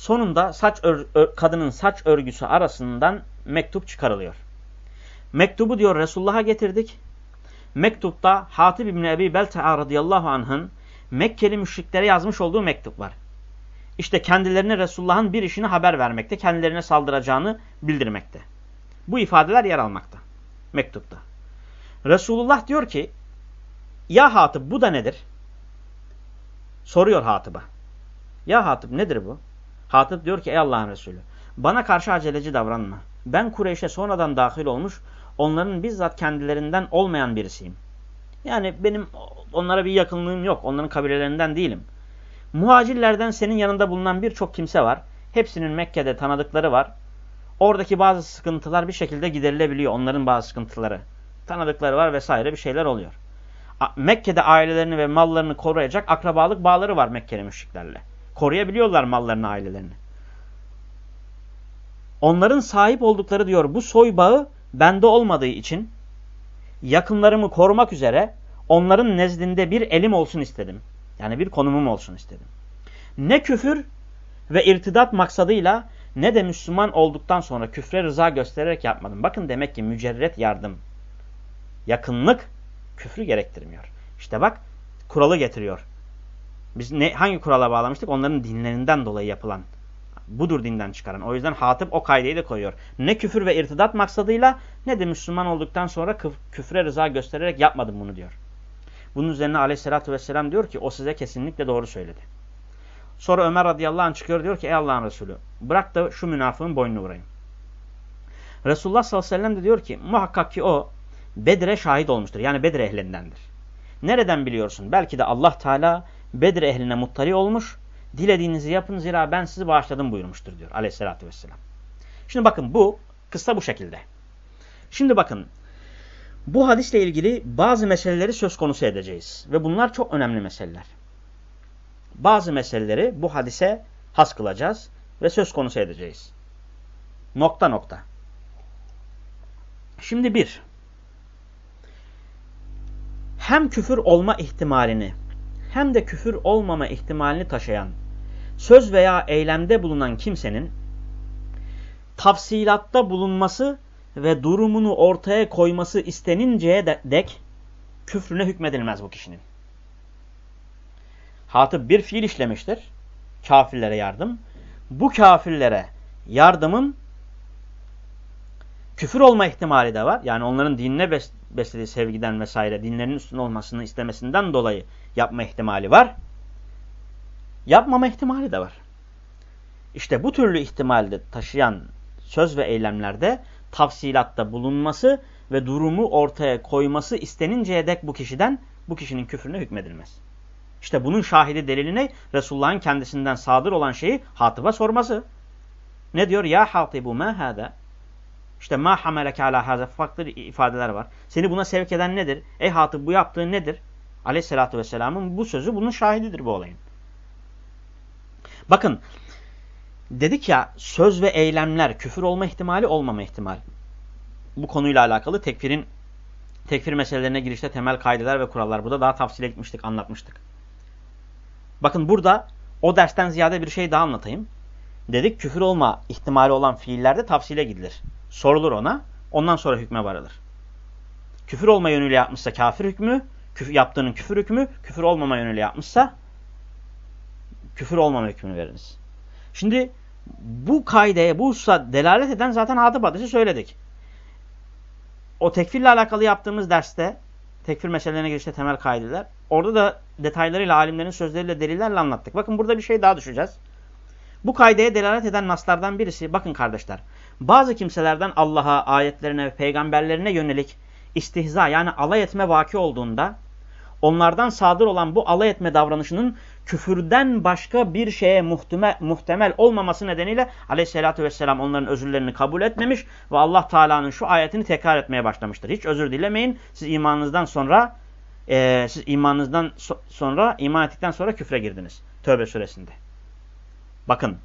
Sonunda saç ör, ör, kadının saç örgüsü arasından mektup çıkarılıyor. Mektubu diyor Resulullah'a getirdik. Mektupta Hatib İbni Ebi Belta'a radıyallahu anh'ın Mekkeli müşriklere yazmış olduğu mektup var. İşte kendilerine Resulullah'ın bir işini haber vermekte, kendilerine saldıracağını bildirmekte. Bu ifadeler yer almakta mektupta. Resulullah diyor ki, ya Hatip bu da nedir? Soruyor Hatip'a. Ya Hatip nedir bu? Hatip diyor ki ey Allah'ın Resulü bana karşı aceleci davranma. Ben Kureyş'e sonradan dahil olmuş onların bizzat kendilerinden olmayan birisiyim. Yani benim onlara bir yakınlığım yok. Onların kabilelerinden değilim. Muhacirlerden senin yanında bulunan birçok kimse var. Hepsinin Mekke'de tanıdıkları var. Oradaki bazı sıkıntılar bir şekilde giderilebiliyor. Onların bazı sıkıntıları. Tanıdıkları var vesaire bir şeyler oluyor. Mekke'de ailelerini ve mallarını koruyacak akrabalık bağları var Mekkeli müşriklerle. Koruyabiliyorlar mallarını, ailelerini. Onların sahip oldukları diyor bu soy bağı bende olmadığı için yakınlarımı korumak üzere onların nezdinde bir elim olsun istedim. Yani bir konumum olsun istedim. Ne küfür ve irtidat maksadıyla ne de Müslüman olduktan sonra küfre rıza göstererek yapmadım. Bakın demek ki mücerret yardım, yakınlık küfrü gerektirmiyor. İşte bak kuralı getiriyor. Biz ne, hangi kurala bağlamıştık? Onların dinlerinden dolayı yapılan. Budur dinden çıkaran. O yüzden hatip o kaydeyi de koyuyor. Ne küfür ve irtidat maksadıyla ne de Müslüman olduktan sonra küf küfre rıza göstererek yapmadım bunu diyor. Bunun üzerine aleyhissalatü vesselam diyor ki o size kesinlikle doğru söyledi. Sonra Ömer radıyallahu anh çıkıyor diyor ki ey Allah'ın Resulü bırak da şu münafığın boynunu vurayım. Resulullah sallallahu aleyhi ve sellem de diyor ki muhakkak ki o Bedir'e şahit olmuştur. Yani Bedir ehlindendir. Nereden biliyorsun? Belki de Allah Teala Bedir ehline muttali olmuş. Dilediğinizi yapın zira ben sizi bağışladım buyurmuştur diyor aleyhissalatü vesselam. Şimdi bakın bu kısa bu şekilde. Şimdi bakın bu hadisle ilgili bazı meseleleri söz konusu edeceğiz. Ve bunlar çok önemli meseleler. Bazı meseleleri bu hadise has kılacağız ve söz konusu edeceğiz. Nokta nokta. Şimdi bir, hem küfür olma ihtimalini hem de küfür olmama ihtimalini taşıyan söz veya eylemde bulunan kimsenin tafsilatta bulunması ve durumunu ortaya koyması isteninceye dek küfrüne hükmedilmez bu kişinin. Hatip bir fiil işlemiştir. Kafirlere yardım. Bu kafirlere yardımın küfür olma ihtimali de var. Yani onların dinine bes beslediği sevgiden vesaire dinlerinin üstünde olmasını istemesinden dolayı yapma ihtimali var. Yapmama ihtimali de var. İşte bu türlü ihtimalde taşıyan söz ve eylemlerde tafsilatta bulunması ve durumu ortaya koyması isteninceye dek bu kişiden bu kişinin küfrüne hükmedilmez. İşte bunun şahidi delili ne? Resulullah'ın kendisinden sadır olan şeyi hatıba sorması. Ne diyor? Ya hatibu ma hada? İşte ma hameleke ala haza farklı ifadeler var. Seni buna sevk eden nedir? Ey hatib bu yaptığın nedir? Aleyhissalatü vesselamın bu sözü bunun şahididir bu olayın. Bakın dedik ya söz ve eylemler küfür olma ihtimali olmama ihtimali. Bu konuyla alakalı tekfirin tekfir meselelerine girişte temel kaideler ve kurallar. Burada daha tafsile gitmiştik, anlatmıştık. Bakın burada o dersten ziyade bir şey daha anlatayım. Dedik küfür olma ihtimali olan fiillerde tafsile gidilir. Sorulur ona. Ondan sonra hükme varılır. Küfür olma yönüyle yapmışsa kafir hükmü, küfür, yaptığının küfür hükmü, küfür olmama yönüyle yapmışsa küfür olmama hükmünü veririz. Şimdi bu kaideye, bu hususa delalet eden zaten adı hadisi söyledik. O tekfirle alakalı yaptığımız derste, tekfir meselelerine girişte temel kaideler, orada da detaylarıyla, alimlerin sözleriyle, delillerle anlattık. Bakın burada bir şey daha düşeceğiz. Bu kaideye delalet eden naslardan birisi, bakın kardeşler, bazı kimselerden Allah'a, ayetlerine ve peygamberlerine yönelik istihza yani alay etme vaki olduğunda, onlardan sadır olan bu alay etme davranışının küfürden başka bir şeye muhtemel, olmaması nedeniyle aleyhissalatü vesselam onların özürlerini kabul etmemiş ve Allah Teala'nın şu ayetini tekrar etmeye başlamıştır. Hiç özür dilemeyin. Siz imanınızdan sonra e, siz imanınızdan so sonra iman ettikten sonra küfre girdiniz. Tövbe suresinde. Bakın.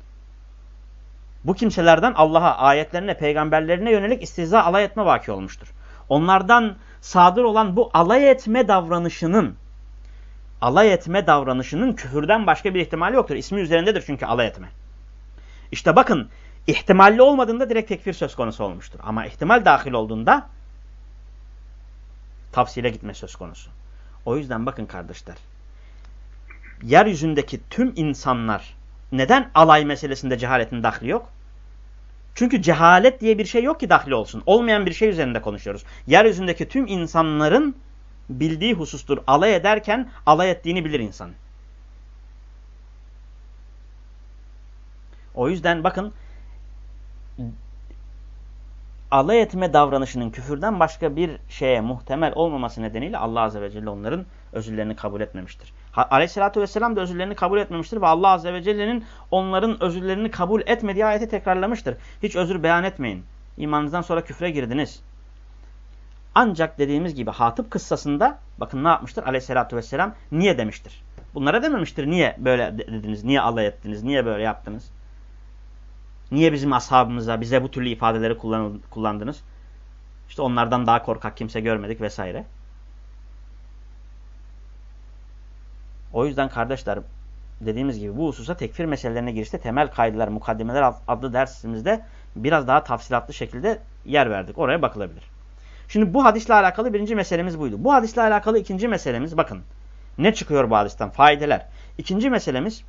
Bu kimselerden Allah'a, ayetlerine, peygamberlerine yönelik istiza alay etme vaki olmuştur. Onlardan sadır olan bu alay etme davranışının alay etme davranışının küfürden başka bir ihtimali yoktur. İsmi üzerindedir çünkü alay etme. İşte bakın ihtimalli olmadığında direkt tekfir söz konusu olmuştur. Ama ihtimal dahil olduğunda tavsile gitme söz konusu. O yüzden bakın kardeşler. Yeryüzündeki tüm insanlar neden alay meselesinde cehaletin dahli yok? Çünkü cehalet diye bir şey yok ki dahli olsun. Olmayan bir şey üzerinde konuşuyoruz. Yeryüzündeki tüm insanların bildiği husustur. Alay ederken alay ettiğini bilir insan. O yüzden bakın alay etme davranışının küfürden başka bir şeye muhtemel olmaması nedeniyle Allah Azze ve Celle onların özürlerini kabul etmemiştir. Aleyhisselatü Vesselam da özürlerini kabul etmemiştir ve Allah Azze ve Celle'nin onların özürlerini kabul etmediği ayeti tekrarlamıştır. Hiç özür beyan etmeyin. İmanınızdan sonra küfre girdiniz. Ancak dediğimiz gibi Hatip kıssasında bakın ne yapmıştır Aleyhisselatü Vesselam? Niye demiştir. Bunlara dememiştir. Niye böyle dediniz? Niye alay ettiniz? Niye böyle yaptınız? Niye bizim ashabımıza, bize bu türlü ifadeleri kullandınız? İşte onlardan daha korkak kimse görmedik vesaire. O yüzden kardeşler dediğimiz gibi bu hususa tekfir meselelerine girişte temel kaydılar, mukaddimeler adlı dersimizde biraz daha tafsilatlı şekilde yer verdik. Oraya bakılabilir. Şimdi bu hadisle alakalı birinci meselemiz buydu. Bu hadisle alakalı ikinci meselemiz bakın. Ne çıkıyor bu hadisten? Faydeler. İkinci meselemiz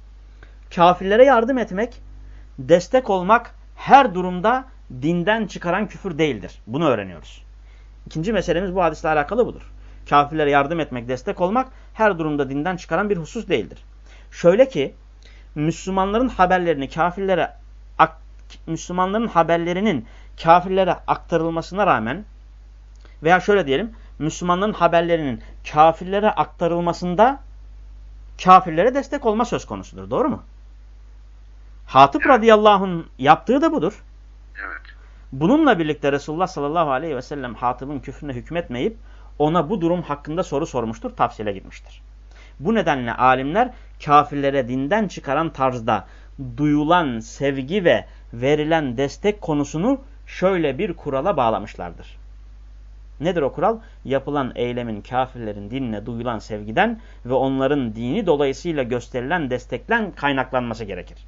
kafirlere yardım etmek, destek olmak her durumda dinden çıkaran küfür değildir. Bunu öğreniyoruz. İkinci meselemiz bu hadisle alakalı budur. Kafirlere yardım etmek, destek olmak her durumda dinden çıkaran bir husus değildir. Şöyle ki Müslümanların haberlerini kafirlere Müslümanların haberlerinin kafirlere aktarılmasına rağmen veya şöyle diyelim Müslümanların haberlerinin kafirlere aktarılmasında kafirlere destek olma söz konusudur. Doğru mu? Hatip evet. radıyallahu yaptığı da budur. Evet. Bununla birlikte Resulullah sallallahu aleyhi ve sellem Hatip'in küfrüne hükmetmeyip ona bu durum hakkında soru sormuştur, tavsiyele gitmiştir. Bu nedenle alimler kafirlere dinden çıkaran tarzda duyulan sevgi ve verilen destek konusunu şöyle bir kurala bağlamışlardır. Nedir o kural? Yapılan eylemin kafirlerin dinine duyulan sevgiden ve onların dini dolayısıyla gösterilen destekten kaynaklanması gerekir.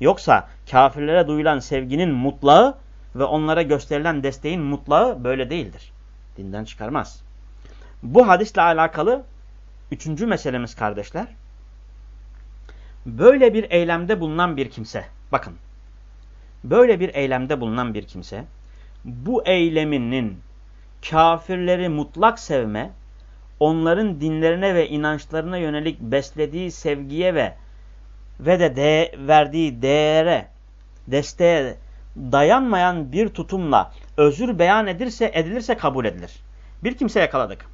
Yoksa kafirlere duyulan sevginin mutlağı ve onlara gösterilen desteğin mutlağı böyle değildir. Dinden çıkarmaz. Bu hadisle alakalı üçüncü meselemiz kardeşler. Böyle bir eylemde bulunan bir kimse, bakın, böyle bir eylemde bulunan bir kimse, bu eyleminin kafirleri mutlak sevme, onların dinlerine ve inançlarına yönelik beslediği sevgiye ve ve de, de verdiği değere, desteğe dayanmayan bir tutumla özür beyan edilirse, edilirse kabul edilir. Bir kimse yakaladık.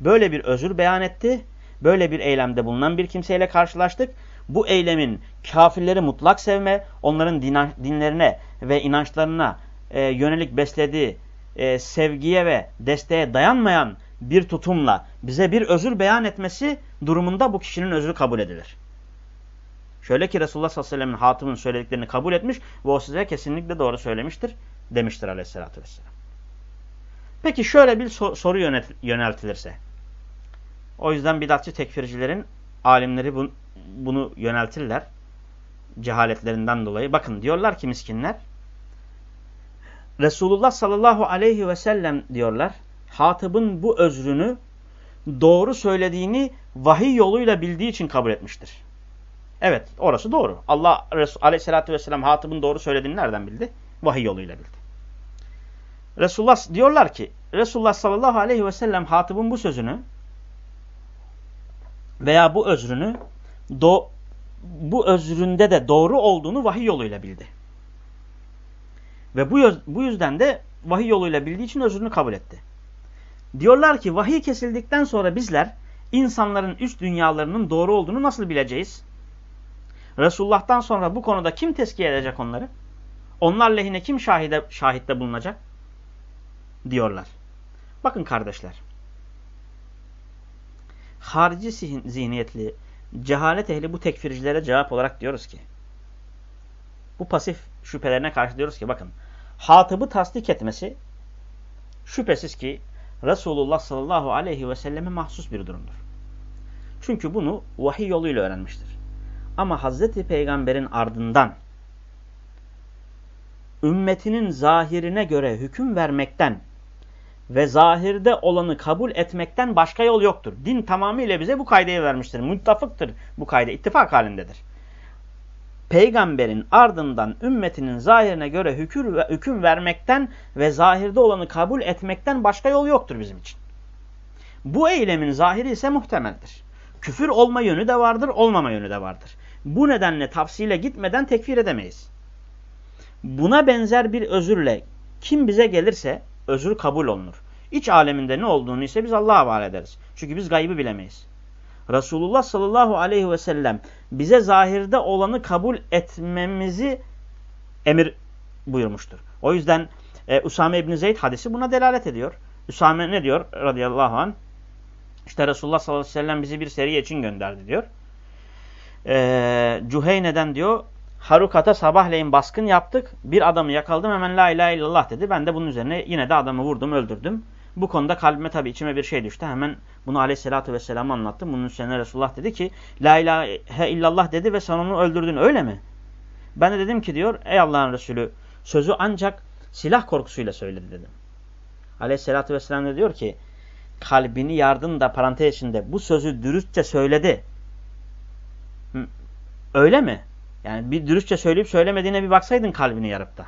Böyle bir özür beyan etti. Böyle bir eylemde bulunan bir kimseyle karşılaştık. Bu eylemin kafirleri mutlak sevme, onların dinlerine ve inançlarına e, yönelik beslediği e, sevgiye ve desteğe dayanmayan bir tutumla bize bir özür beyan etmesi durumunda bu kişinin özrü kabul edilir. Şöyle ki Resulullah sallallahu aleyhi ve sellem'in hatımın söylediklerini kabul etmiş ve o size kesinlikle doğru söylemiştir demiştir aleyhissalatü vesselam. Peki şöyle bir sor soru yöneltilirse. O yüzden bidatçı tekfircilerin alimleri bunu yöneltirler. Cehaletlerinden dolayı. Bakın diyorlar ki miskinler. Resulullah sallallahu aleyhi ve sellem diyorlar. Hatıb'ın bu özrünü doğru söylediğini vahiy yoluyla bildiği için kabul etmiştir. Evet orası doğru. Allah aleyhissalatü vesselam Hatib'in doğru söylediğini nereden bildi? Vahiy yoluyla bildi. Resulullah diyorlar ki Resulullah sallallahu aleyhi ve sellem Hatib'in bu sözünü veya bu özrünü do, bu özründe de doğru olduğunu vahiy yoluyla bildi. Ve bu, bu yüzden de vahiy yoluyla bildiği için özrünü kabul etti. Diyorlar ki vahiy kesildikten sonra bizler insanların üst dünyalarının doğru olduğunu nasıl bileceğiz? Resulullah'tan sonra bu konuda kim tezkiye edecek onları? Onlar lehine kim şahide, şahitte bulunacak? Diyorlar. Bakın kardeşler. Harici zihniyetli, cehalet ehli bu tekfircilere cevap olarak diyoruz ki Bu pasif şüphelerine karşı diyoruz ki bakın hatıbı tasdik etmesi şüphesiz ki Resulullah sallallahu aleyhi ve selleme mahsus bir durumdur. Çünkü bunu vahiy yoluyla öğrenmiştir. Ama Hazreti Peygamber'in ardından ümmetinin zahirine göre hüküm vermekten ve zahirde olanı kabul etmekten başka yol yoktur. Din tamamıyla bize bu kaydeyi vermiştir. Muttafıktır bu kayda, ittifak halindedir. Peygamberin ardından ümmetinin zahirine göre hükür ve hüküm vermekten ve zahirde olanı kabul etmekten başka yol yoktur bizim için. Bu eylemin zahiri ise muhtemeldir. Küfür olma yönü de vardır, olmama yönü de vardır. Bu nedenle tafsile gitmeden tekfir edemeyiz. Buna benzer bir özürle kim bize gelirse özür kabul olunur. İç aleminde ne olduğunu ise biz Allah'a havale ederiz. Çünkü biz gaybı bilemeyiz. Resulullah sallallahu aleyhi ve sellem bize zahirde olanı kabul etmemizi emir buyurmuştur. O yüzden e, Usame İbni Zeyd hadisi buna delalet ediyor. Usame ne diyor radıyallahu anh? İşte Resulullah sallallahu aleyhi ve sellem bizi bir seriye için gönderdi diyor. E, Cüheyne'den diyor Harukat'a sabahleyin baskın yaptık. Bir adamı yakaladım hemen la ilahe illallah dedi. Ben de bunun üzerine yine de adamı vurdum öldürdüm. Bu konuda kalbime tabii içime bir şey düştü. Hemen bunu aleyhissalatü vesselam anlattım. Bunun üzerine Resulullah dedi ki la ilahe illallah dedi ve sen onu öldürdün öyle mi? Ben de dedim ki diyor ey Allah'ın Resulü sözü ancak silah korkusuyla söyledi dedim. Aleyhissalatü vesselam de diyor ki kalbini yardın da parantez içinde bu sözü dürüstçe söyledi. Öyle mi? Yani bir dürüstçe söyleyip söylemediğine bir baksaydın kalbini yarıp da.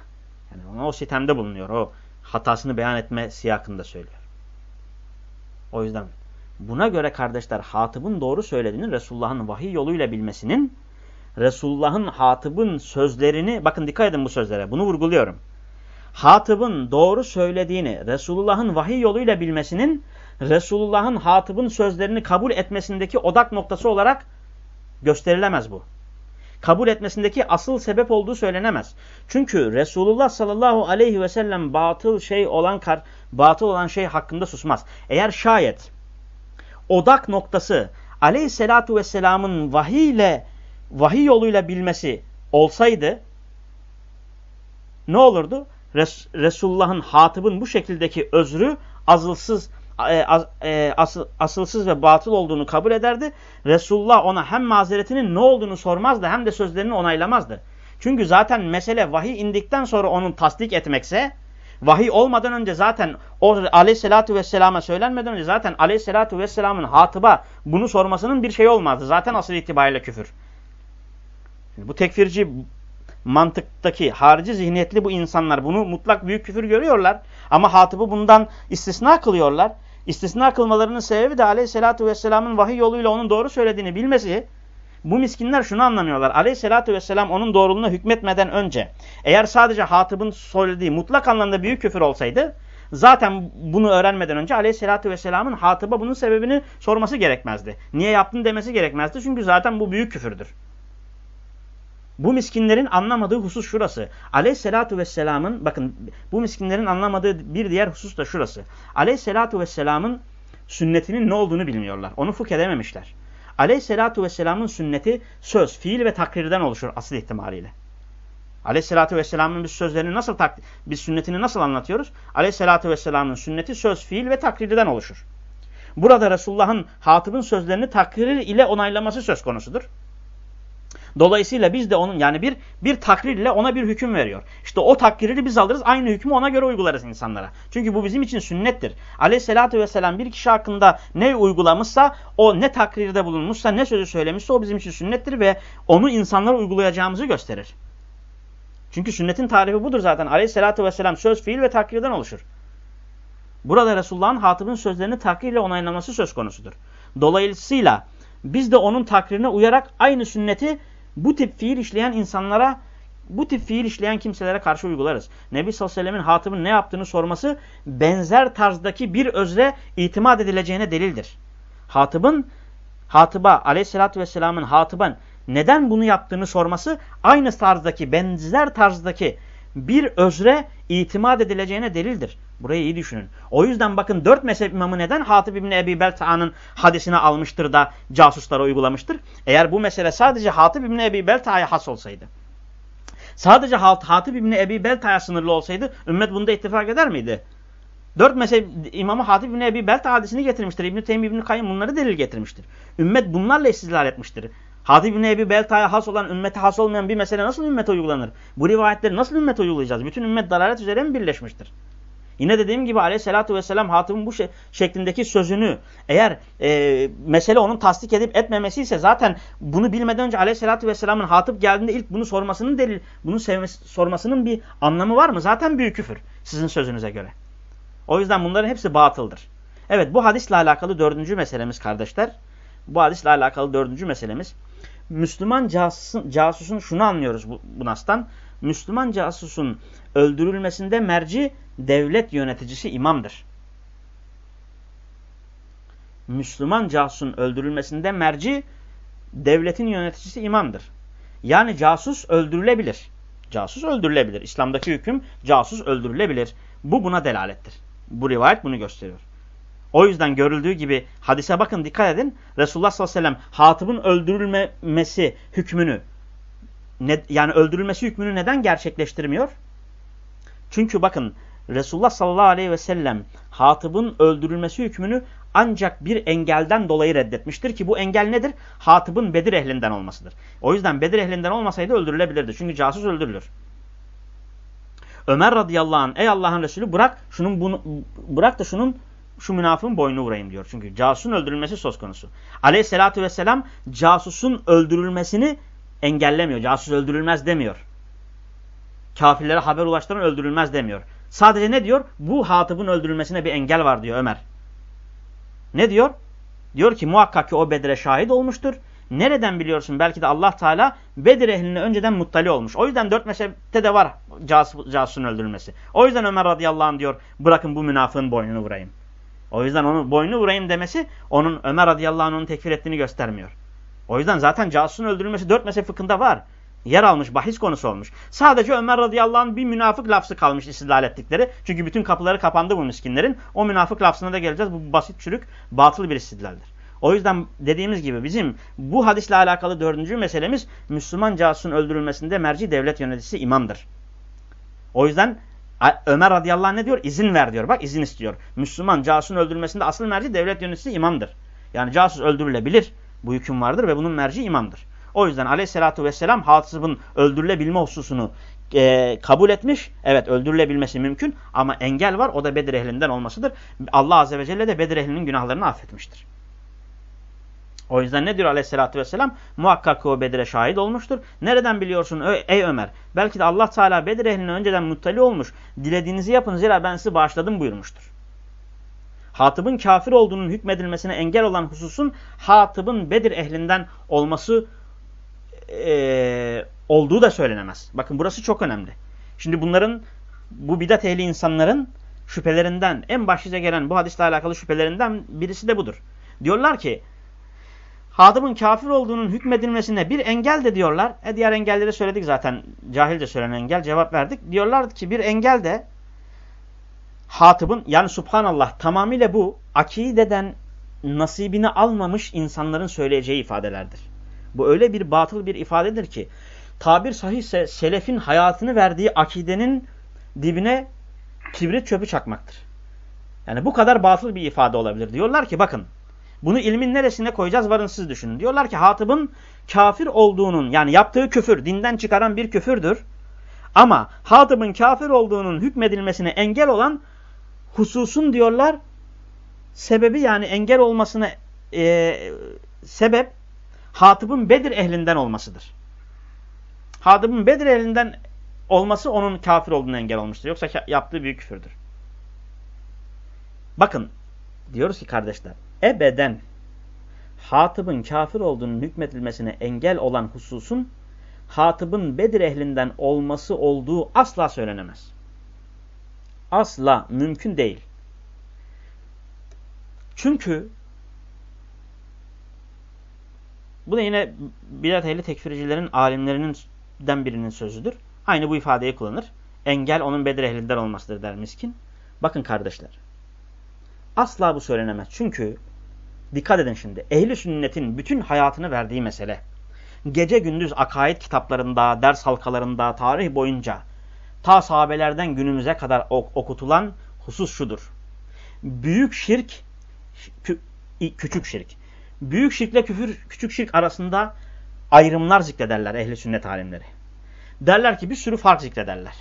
Yani ona o sitemde bulunuyor. O hatasını beyan etme siyakında söylüyor. O yüzden buna göre kardeşler hatıbın doğru söylediğini Resulullah'ın vahiy yoluyla bilmesinin Resulullah'ın hatıbın sözlerini bakın dikkat edin bu sözlere bunu vurguluyorum. Hatıbın doğru söylediğini Resulullah'ın vahiy yoluyla bilmesinin Resulullah'ın hatıbın sözlerini kabul etmesindeki odak noktası olarak gösterilemez bu kabul etmesindeki asıl sebep olduğu söylenemez. Çünkü Resulullah sallallahu aleyhi ve sellem batıl şey olan kar, batıl olan şey hakkında susmaz. Eğer şayet odak noktası aleyhissalatu vesselamın vahiy ile vahiy yoluyla bilmesi olsaydı ne olurdu? Res Resulullah'ın hatıbın bu şekildeki özrü azılsız asıl, asılsız ve batıl olduğunu kabul ederdi. Resulullah ona hem mazeretinin ne olduğunu sormazdı hem de sözlerini onaylamazdı. Çünkü zaten mesele vahiy indikten sonra onun tasdik etmekse vahiy olmadan önce zaten o aleyhissalatü vesselama söylenmeden önce zaten aleyhissalatü vesselamın hatıba bunu sormasının bir şey olmazdı. Zaten asıl itibariyle küfür. Bu tekfirci mantıktaki harici zihniyetli bu insanlar bunu mutlak büyük küfür görüyorlar. Ama hatıbı bundan istisna kılıyorlar. İstisna kılmalarının sebebi de aleyhissalatü vesselamın vahiy yoluyla onun doğru söylediğini bilmesi. Bu miskinler şunu anlamıyorlar. Aleyhissalatü vesselam onun doğruluğuna hükmetmeden önce eğer sadece hatıbın söylediği mutlak anlamda büyük küfür olsaydı zaten bunu öğrenmeden önce aleyhissalatü vesselamın hatıba bunun sebebini sorması gerekmezdi. Niye yaptın demesi gerekmezdi. Çünkü zaten bu büyük küfürdür. Bu miskinlerin anlamadığı husus şurası. Aleyhisselatu vesselamın bakın bu miskinlerin anlamadığı bir diğer husus da şurası. Aleyhisselatu vesselamın sünnetinin ne olduğunu bilmiyorlar. Onu fıkh edememişler. Aleyhisselatu vesselamın sünneti söz, fiil ve takrirden oluşur asıl ihtimaliyle. Aleyhisselatü Vesselam'ın biz sözlerini nasıl biz sünnetini nasıl anlatıyoruz? Aleyhisselatü Vesselam'ın sünneti söz, fiil ve takrirden oluşur. Burada Resulullah'ın hatıbın sözlerini takrir ile onaylaması söz konusudur. Dolayısıyla biz de onun yani bir bir takrirle ona bir hüküm veriyor. İşte o takriri biz alırız aynı hükmü ona göre uygularız insanlara. Çünkü bu bizim için sünnettir. Aleyhissalatü vesselam bir kişi hakkında ne uygulamışsa o ne takrirde bulunmuşsa ne sözü söylemişse o bizim için sünnettir ve onu insanlara uygulayacağımızı gösterir. Çünkü sünnetin tarifi budur zaten. Aleyhissalatü vesselam söz, fiil ve takrirden oluşur. Burada Resulullah'ın hatibin sözlerini takrirle onaylaması söz konusudur. Dolayısıyla biz de onun takririne uyarak aynı sünneti bu tip fiil işleyen insanlara, bu tip fiil işleyen kimselere karşı uygularız. Nebi sallallahu aleyhi ve sellemin hatibin ne yaptığını sorması benzer tarzdaki bir özre itimat edileceğine delildir. Hatibin, hatıba aleyhissalatü vesselamın hatıban neden bunu yaptığını sorması aynı tarzdaki, benzer tarzdaki bir özre itimat edileceğine delildir. Burayı iyi düşünün. O yüzden bakın dört mezhep imamı neden Hatib İbni Ebi Belta'nın hadisini almıştır da casuslara uygulamıştır? Eğer bu mesele sadece Hatib İbni Ebi Belta'ya has olsaydı. Sadece Hatip İbni Ebi Belta'ya sınırlı olsaydı ümmet bunda ittifak eder miydi? Dört mezhep İmamı Hatip İbni Ebi Belta hadisini getirmiştir. İbni Teymi İbni Kayyum bunları delil getirmiştir. Ümmet bunlarla istidlal etmiştir. Hatip İbni Ebi Belta'ya has olan, ümmete has olmayan bir mesele nasıl ümmete uygulanır? Bu rivayetleri nasıl ümmete uygulayacağız? Bütün ümmet dalalet üzere mi birleşmiştir? Yine dediğim gibi aleyhissalatü vesselam Hatip'in bu şeklindeki sözünü eğer e, mesele onun tasdik edip etmemesi ise zaten bunu bilmeden önce aleyhissalatü vesselamın Hatip geldiğinde ilk bunu sormasının delil, bunu sevmesi, sormasının bir anlamı var mı? Zaten büyük küfür sizin sözünüze göre. O yüzden bunların hepsi batıldır. Evet bu hadisle alakalı dördüncü meselemiz kardeşler. Bu hadisle alakalı dördüncü meselemiz. Müslüman casusun, casusun şunu anlıyoruz bu, bu nastan. Müslüman casusun öldürülmesinde merci devlet yöneticisi imamdır. Müslüman casusun öldürülmesinde merci devletin yöneticisi imamdır. Yani casus öldürülebilir. Casus öldürülebilir. İslam'daki hüküm casus öldürülebilir. Bu buna delalettir. Bu rivayet bunu gösteriyor. O yüzden görüldüğü gibi hadise bakın dikkat edin. Resulullah sallallahu aleyhi ve sellem Hatib'in öldürülmesi hükmünü ne, yani öldürülmesi hükmünü neden gerçekleştirmiyor? Çünkü bakın Resulullah sallallahu aleyhi ve sellem Hatib'in öldürülmesi hükmünü ancak bir engelden dolayı reddetmiştir ki bu engel nedir? Hatib'in Bedir ehlinden olmasıdır. O yüzden Bedir ehlinden olmasaydı öldürülebilirdi. Çünkü casus öldürülür. Ömer radıyallahu anh ey Allah'ın Resulü bırak şunun bunu bırak da şunun şu münafığın boynu vurayım diyor. Çünkü casusun öldürülmesi söz konusu. Aleyhissalatü vesselam casusun öldürülmesini engellemiyor. Casus öldürülmez demiyor. Kafirlere haber ulaştıran öldürülmez demiyor. Sadece ne diyor? Bu hatıbın öldürülmesine bir engel var diyor Ömer. Ne diyor? Diyor ki muhakkak ki o Bedir'e şahit olmuştur. Nereden biliyorsun? Belki de Allah Teala Bedir ehline önceden muttali olmuş. O yüzden dört mezhepte de var cas casusun öldürülmesi. O yüzden Ömer radıyallahu anh diyor bırakın bu münafığın boynunu vurayım. O yüzden onun boynunu vurayım demesi onun Ömer radıyallahu anh'ın tekfir ettiğini göstermiyor. O yüzden zaten casusun öldürülmesi dört mezhep fıkhında var. Yer almış, bahis konusu olmuş. Sadece Ömer radıyallahu anh bir münafık lafzı kalmış istidlal ettikleri. Çünkü bütün kapıları kapandı bu miskinlerin. O münafık lafzına da geleceğiz. Bu basit çürük, batıl bir istidlaldir. O yüzden dediğimiz gibi bizim bu hadisle alakalı dördüncü meselemiz Müslüman casusun öldürülmesinde merci devlet yöneticisi imamdır. O yüzden Ömer radıyallahu anh ne diyor? İzin ver diyor. Bak izin istiyor. Müslüman casusun öldürülmesinde asıl merci devlet yöneticisi imamdır. Yani casus öldürülebilir. Bu hüküm vardır ve bunun merci imamdır. O yüzden aleyhissalatü vesselam hasıbın öldürülebilme hususunu e, kabul etmiş. Evet öldürülebilmesi mümkün ama engel var. O da Bedir ehlinden olmasıdır. Allah azze ve celle de Bedir ehlinin günahlarını affetmiştir. O yüzden ne diyor aleyhissalatü vesselam? Muhakkak ki o Bedir'e şahit olmuştur. Nereden biliyorsun ey Ömer? Belki de Allah Teala Bedir ehline önceden muttali olmuş. Dilediğinizi yapın zira ben sizi bağışladım buyurmuştur. Hatıb'ın kafir olduğunun hükmedilmesine engel olan hususun Hatıb'ın Bedir ehlinden olması e, olduğu da söylenemez. Bakın burası çok önemli. Şimdi bunların bu bidat ehli insanların şüphelerinden en başlıca gelen bu hadisle alakalı şüphelerinden birisi de budur. Diyorlar ki Hadım'ın kafir olduğunun hükmedilmesine bir engel de diyorlar. E diğer engelleri söyledik zaten. Cahilce söylenen engel cevap verdik. Diyorlar ki bir engel de Hatıb'ın yani subhanallah tamamıyla bu akideden nasibini almamış insanların söyleyeceği ifadelerdir. Bu öyle bir batıl bir ifadedir ki tabir sahihse selefin hayatını verdiği akidenin dibine kibrit çöpü çakmaktır. Yani bu kadar batıl bir ifade olabilir. Diyorlar ki bakın bunu ilmin neresine koyacağız varın siz düşünün. Diyorlar ki Hatıb'ın kafir olduğunun yani yaptığı küfür dinden çıkaran bir küfürdür. Ama Hatıb'ın kafir olduğunun hükmedilmesine engel olan hususun diyorlar sebebi yani engel olmasına e, sebep Hatıb'ın Bedir ehlinden olmasıdır. Hatıb'ın Bedir ehlinden olması onun kafir olduğunu engel olmuştur. Yoksa yaptığı büyük küfürdür. Bakın diyoruz ki kardeşler ebeden Hatıb'ın kafir olduğunun hükmetilmesine engel olan hususun Hatıb'ın Bedir ehlinden olması olduğu asla söylenemez. Asla mümkün değil. Çünkü bu da yine bidat ehli tekfiricilerin alimlerinden birinin sözüdür. Aynı bu ifadeyi kullanır. Engel onun Bedir ehlinden olmasıdır der miskin. Bakın kardeşler. Asla bu söylenemez. Çünkü dikkat edin şimdi. Ehli sünnetin bütün hayatını verdiği mesele gece gündüz akaid kitaplarında, ders halkalarında, tarih boyunca ta sahabelerden günümüze kadar okutulan husus şudur. Büyük şirk, kü küçük şirk. Büyük şirkle küfür, küçük şirk arasında ayrımlar zikrederler ehli sünnet alimleri. Derler ki bir sürü fark zikrederler.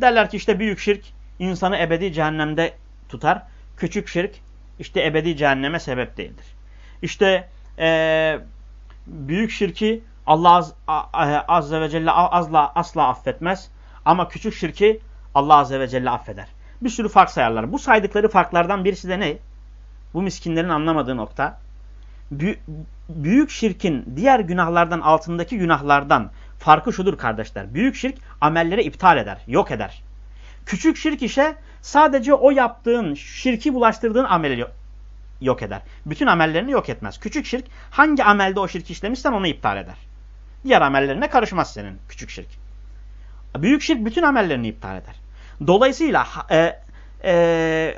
Derler ki işte büyük şirk insanı ebedi cehennemde tutar. Küçük şirk işte ebedi cehenneme sebep değildir. İşte ee, büyük şirki Allah az, azze ve celle azla, asla affetmez. Ama küçük şirki Allah azze ve celle affeder. Bir sürü fark sayarlar. Bu saydıkları farklardan birisi de ne? Bu miskinlerin anlamadığı nokta. Büyük şirkin diğer günahlardan altındaki günahlardan farkı şudur kardeşler. Büyük şirk amelleri iptal eder, yok eder. Küçük şirk ise sadece o yaptığın, şirki bulaştırdığın ameli yok eder. Bütün amellerini yok etmez. Küçük şirk hangi amelde o şirk işlemişsen onu iptal eder. Diğer amellerine karışmaz senin küçük şirk. Büyük şirk bütün amellerini iptal eder. Dolayısıyla e, e,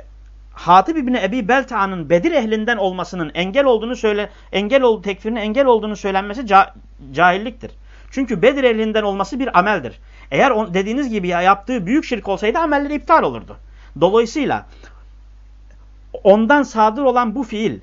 Hatib İbni Ebi Belta'nın Bedir ehlinden olmasının engel olduğunu söyle engel oldu tekfirinin engel olduğunu söylenmesi ca, cahilliktir. Çünkü Bedir ehlinden olması bir ameldir. Eğer on, dediğiniz gibi ya, yaptığı büyük şirk olsaydı amelleri iptal olurdu. Dolayısıyla ondan sadır olan bu fiil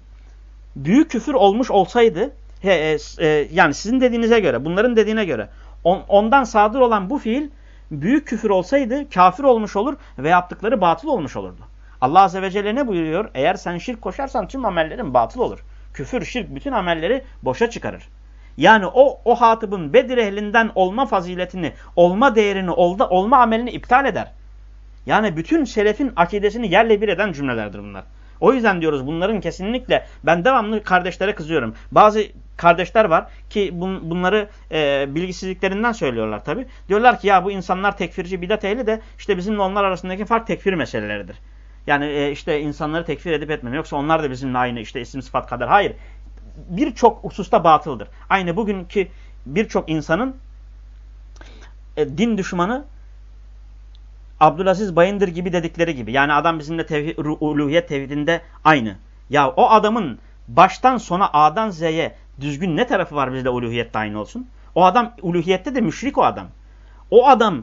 büyük küfür olmuş olsaydı he, e, e, yani sizin dediğinize göre bunların dediğine göre on, ondan sadır olan bu fiil büyük küfür olsaydı kafir olmuş olur ve yaptıkları batıl olmuş olurdu. Allah Azze ve Celle ne buyuruyor? Eğer sen şirk koşarsan tüm amellerin batıl olur. Küfür, şirk bütün amelleri boşa çıkarır. Yani o, o hatıbın Bedir ehlinden olma faziletini, olma değerini, olda, olma amelini iptal eder. Yani bütün selefin akidesini yerle bir eden cümlelerdir bunlar. O yüzden diyoruz bunların kesinlikle ben devamlı kardeşlere kızıyorum. Bazı kardeşler var ki bun, bunları e, bilgisizliklerinden söylüyorlar tabi. Diyorlar ki ya bu insanlar tekfirci bidat ehli de işte bizimle onlar arasındaki fark tekfir meseleleridir. Yani e, işte insanları tekfir edip etmeme. Yoksa onlar da bizimle aynı işte isim sıfat kadar. Hayır. Birçok hususta batıldır. Aynı bugünkü birçok insanın e, din düşmanı Abdülaziz Bayındır gibi dedikleri gibi. Yani adam bizimle tevhid, uluhiyet tevhidinde aynı. Ya o adamın baştan sona A'dan Z'ye düzgün ne tarafı var bizde uluhiyette aynı olsun? O adam uluhiyette de müşrik o adam. O adam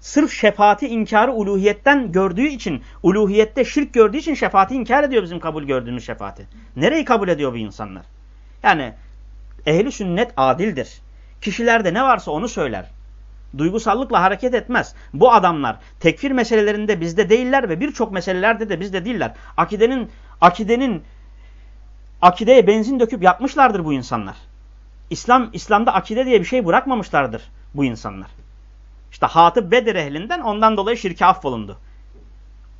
sırf şefaati inkarı uluhiyetten gördüğü için, uluhiyette şirk gördüğü için şefaati inkar ediyor bizim kabul gördüğümüz şefaati. Nereyi kabul ediyor bu insanlar? Yani ehli sünnet adildir. Kişilerde ne varsa onu söyler. Duygusallıkla hareket etmez. Bu adamlar tekfir meselelerinde bizde değiller ve birçok meselelerde de bizde değiller. Akidenin akidenin akideye benzin döküp yapmışlardır bu insanlar. İslam İslam'da akide diye bir şey bırakmamışlardır bu insanlar. İşte Hatip Bedir ehlinden ondan dolayı şirke affolundu.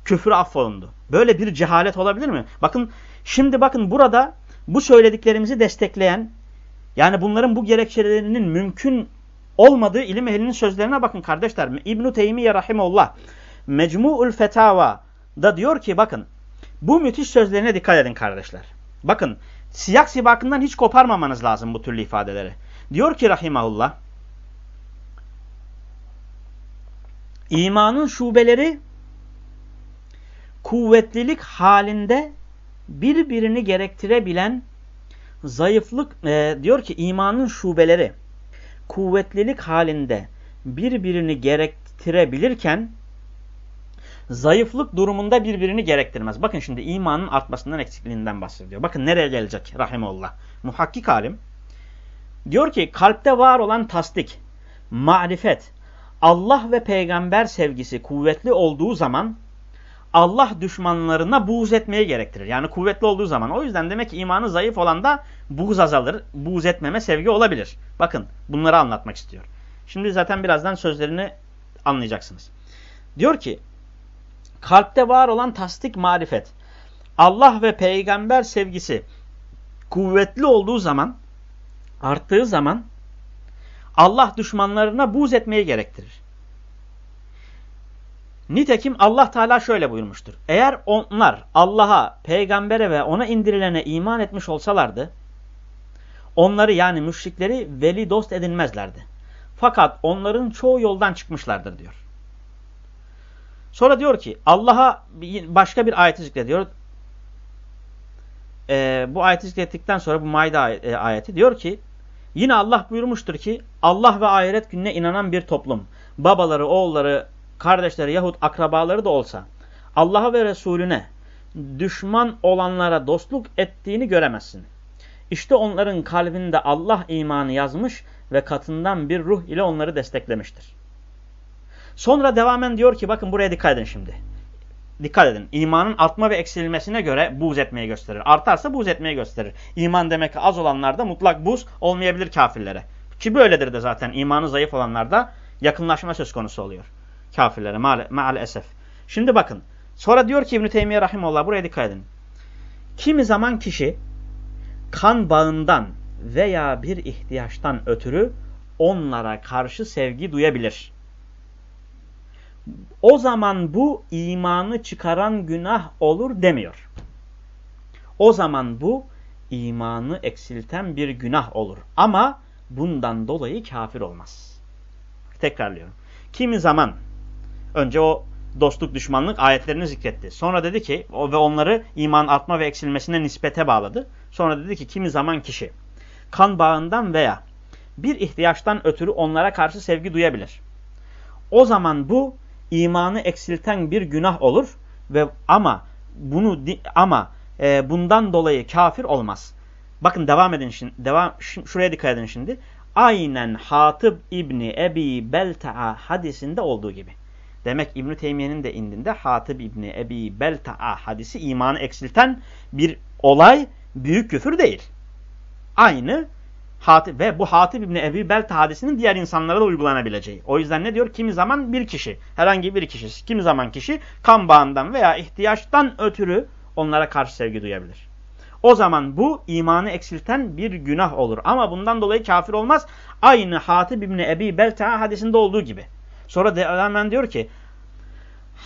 Küfrü affolundu. Böyle bir cehalet olabilir mi? Bakın şimdi bakın burada bu söylediklerimizi destekleyen yani bunların bu gerekçelerinin mümkün olmadığı ilim ehlinin sözlerine bakın kardeşler. İbn-i Teymiye Rahimullah Mecmu'ul Fetava da diyor ki bakın bu müthiş sözlerine dikkat edin kardeşler. Bakın siyak sibakından hiç koparmamanız lazım bu türlü ifadeleri. Diyor ki Rahimahullah imanın şubeleri kuvvetlilik halinde birbirini gerektirebilen zayıflık e, diyor ki imanın şubeleri kuvvetlilik halinde birbirini gerektirebilirken zayıflık durumunda birbirini gerektirmez. Bakın şimdi imanın artmasından eksikliğinden bahsediyor. Bakın nereye gelecek rahimullah. Muhakkik alim diyor ki kalpte var olan tasdik, marifet, Allah ve peygamber sevgisi kuvvetli olduğu zaman Allah düşmanlarına buğz etmeye gerektirir. Yani kuvvetli olduğu zaman. O yüzden demek ki imanı zayıf olan da buğz azalır. Buğz etmeme sevgi olabilir. Bakın bunları anlatmak istiyor. Şimdi zaten birazdan sözlerini anlayacaksınız. Diyor ki kalpte var olan tasdik marifet Allah ve peygamber sevgisi kuvvetli olduğu zaman arttığı zaman Allah düşmanlarına buğz etmeyi gerektirir. Nitekim Allah Teala şöyle buyurmuştur. Eğer onlar Allah'a, peygambere ve ona indirilene iman etmiş olsalardı, onları yani müşrikleri veli dost edinmezlerdi. Fakat onların çoğu yoldan çıkmışlardır diyor. Sonra diyor ki Allah'a başka bir ayeti zikrediyor. Ee, bu ayeti zikrettikten sonra bu Maide e, ayeti diyor ki Yine Allah buyurmuştur ki Allah ve ahiret gününe inanan bir toplum babaları, oğulları, kardeşleri yahut akrabaları da olsa Allah'a ve Resulüne düşman olanlara dostluk ettiğini göremezsin. İşte onların kalbinde Allah imanı yazmış ve katından bir ruh ile onları desteklemiştir. Sonra devamen diyor ki bakın buraya dikkat edin şimdi. Dikkat edin. İmanın artma ve eksilmesine göre buz etmeyi gösterir. Artarsa buz etmeyi gösterir. İman demek az olanlarda mutlak buz olmayabilir kafirlere. Ki böyledir de zaten imanı zayıf olanlarda yakınlaşma söz konusu oluyor. Kafirlere maalesef. Şimdi bakın. Sonra diyor ki İbn-i Teymiye Rahimullah buraya dikkat edin. Kimi zaman kişi kan bağından veya bir ihtiyaçtan ötürü onlara karşı sevgi duyabilir. O zaman bu imanı çıkaran günah olur demiyor. O zaman bu imanı eksilten bir günah olur. Ama bundan dolayı kafir olmaz. Tekrarlıyorum. Kimi zaman önce o dostluk düşmanlık ayetlerini zikretti. Sonra dedi ki ve onları iman artma ve eksilmesine nispete bağladı. Sonra dedi ki kimi zaman kişi kan bağından veya bir ihtiyaçtan ötürü onlara karşı sevgi duyabilir. O zaman bu imanı eksilten bir günah olur ve ama bunu ama e, bundan dolayı kafir olmaz. Bakın devam edin şimdi. Devam şuraya dikkat edin şimdi. Aynen Hatib İbni Ebi Belta'a hadisinde olduğu gibi. Demek İbn Teymiye'nin de indinde Hatib İbni Ebi Belta'a hadisi imanı eksilten bir olay büyük küfür değil. Aynı Hatib, ve bu Hatib İbni Ebi Belta hadisinin diğer insanlara da uygulanabileceği. O yüzden ne diyor? Kimi zaman bir kişi, herhangi bir kişi, kimi zaman kişi kan bağından veya ihtiyaçtan ötürü onlara karşı sevgi duyabilir. O zaman bu imanı eksilten bir günah olur. Ama bundan dolayı kafir olmaz. Aynı Hatib İbni Ebi Belta hadisinde olduğu gibi. Sonra devamen diyor ki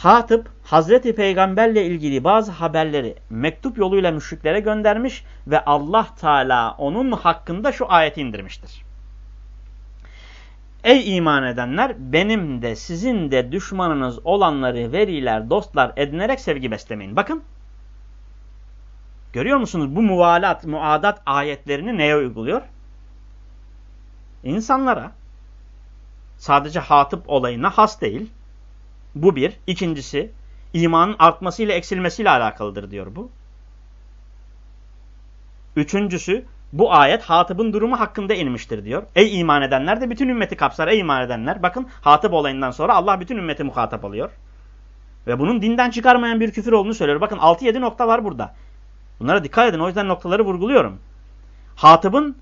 Hatip Hazreti Peygamberle ilgili bazı haberleri mektup yoluyla müşriklere göndermiş ve Allah Teala onun hakkında şu ayeti indirmiştir. Ey iman edenler benim de sizin de düşmanınız olanları veriler, dostlar edinerek sevgi beslemeyin. Bakın görüyor musunuz bu muvalat, muadat ayetlerini neye uyguluyor? İnsanlara sadece hatip olayına has değil bu bir. İkincisi imanın artmasıyla eksilmesiyle alakalıdır diyor bu. Üçüncüsü bu ayet hatıbın durumu hakkında inmiştir diyor. Ey iman edenler de bütün ümmeti kapsar. Ey iman edenler. Bakın hatıp olayından sonra Allah bütün ümmeti muhatap alıyor. Ve bunun dinden çıkarmayan bir küfür olduğunu söylüyor. Bakın 6-7 nokta var burada. Bunlara dikkat edin. O yüzden noktaları vurguluyorum. Hatıbın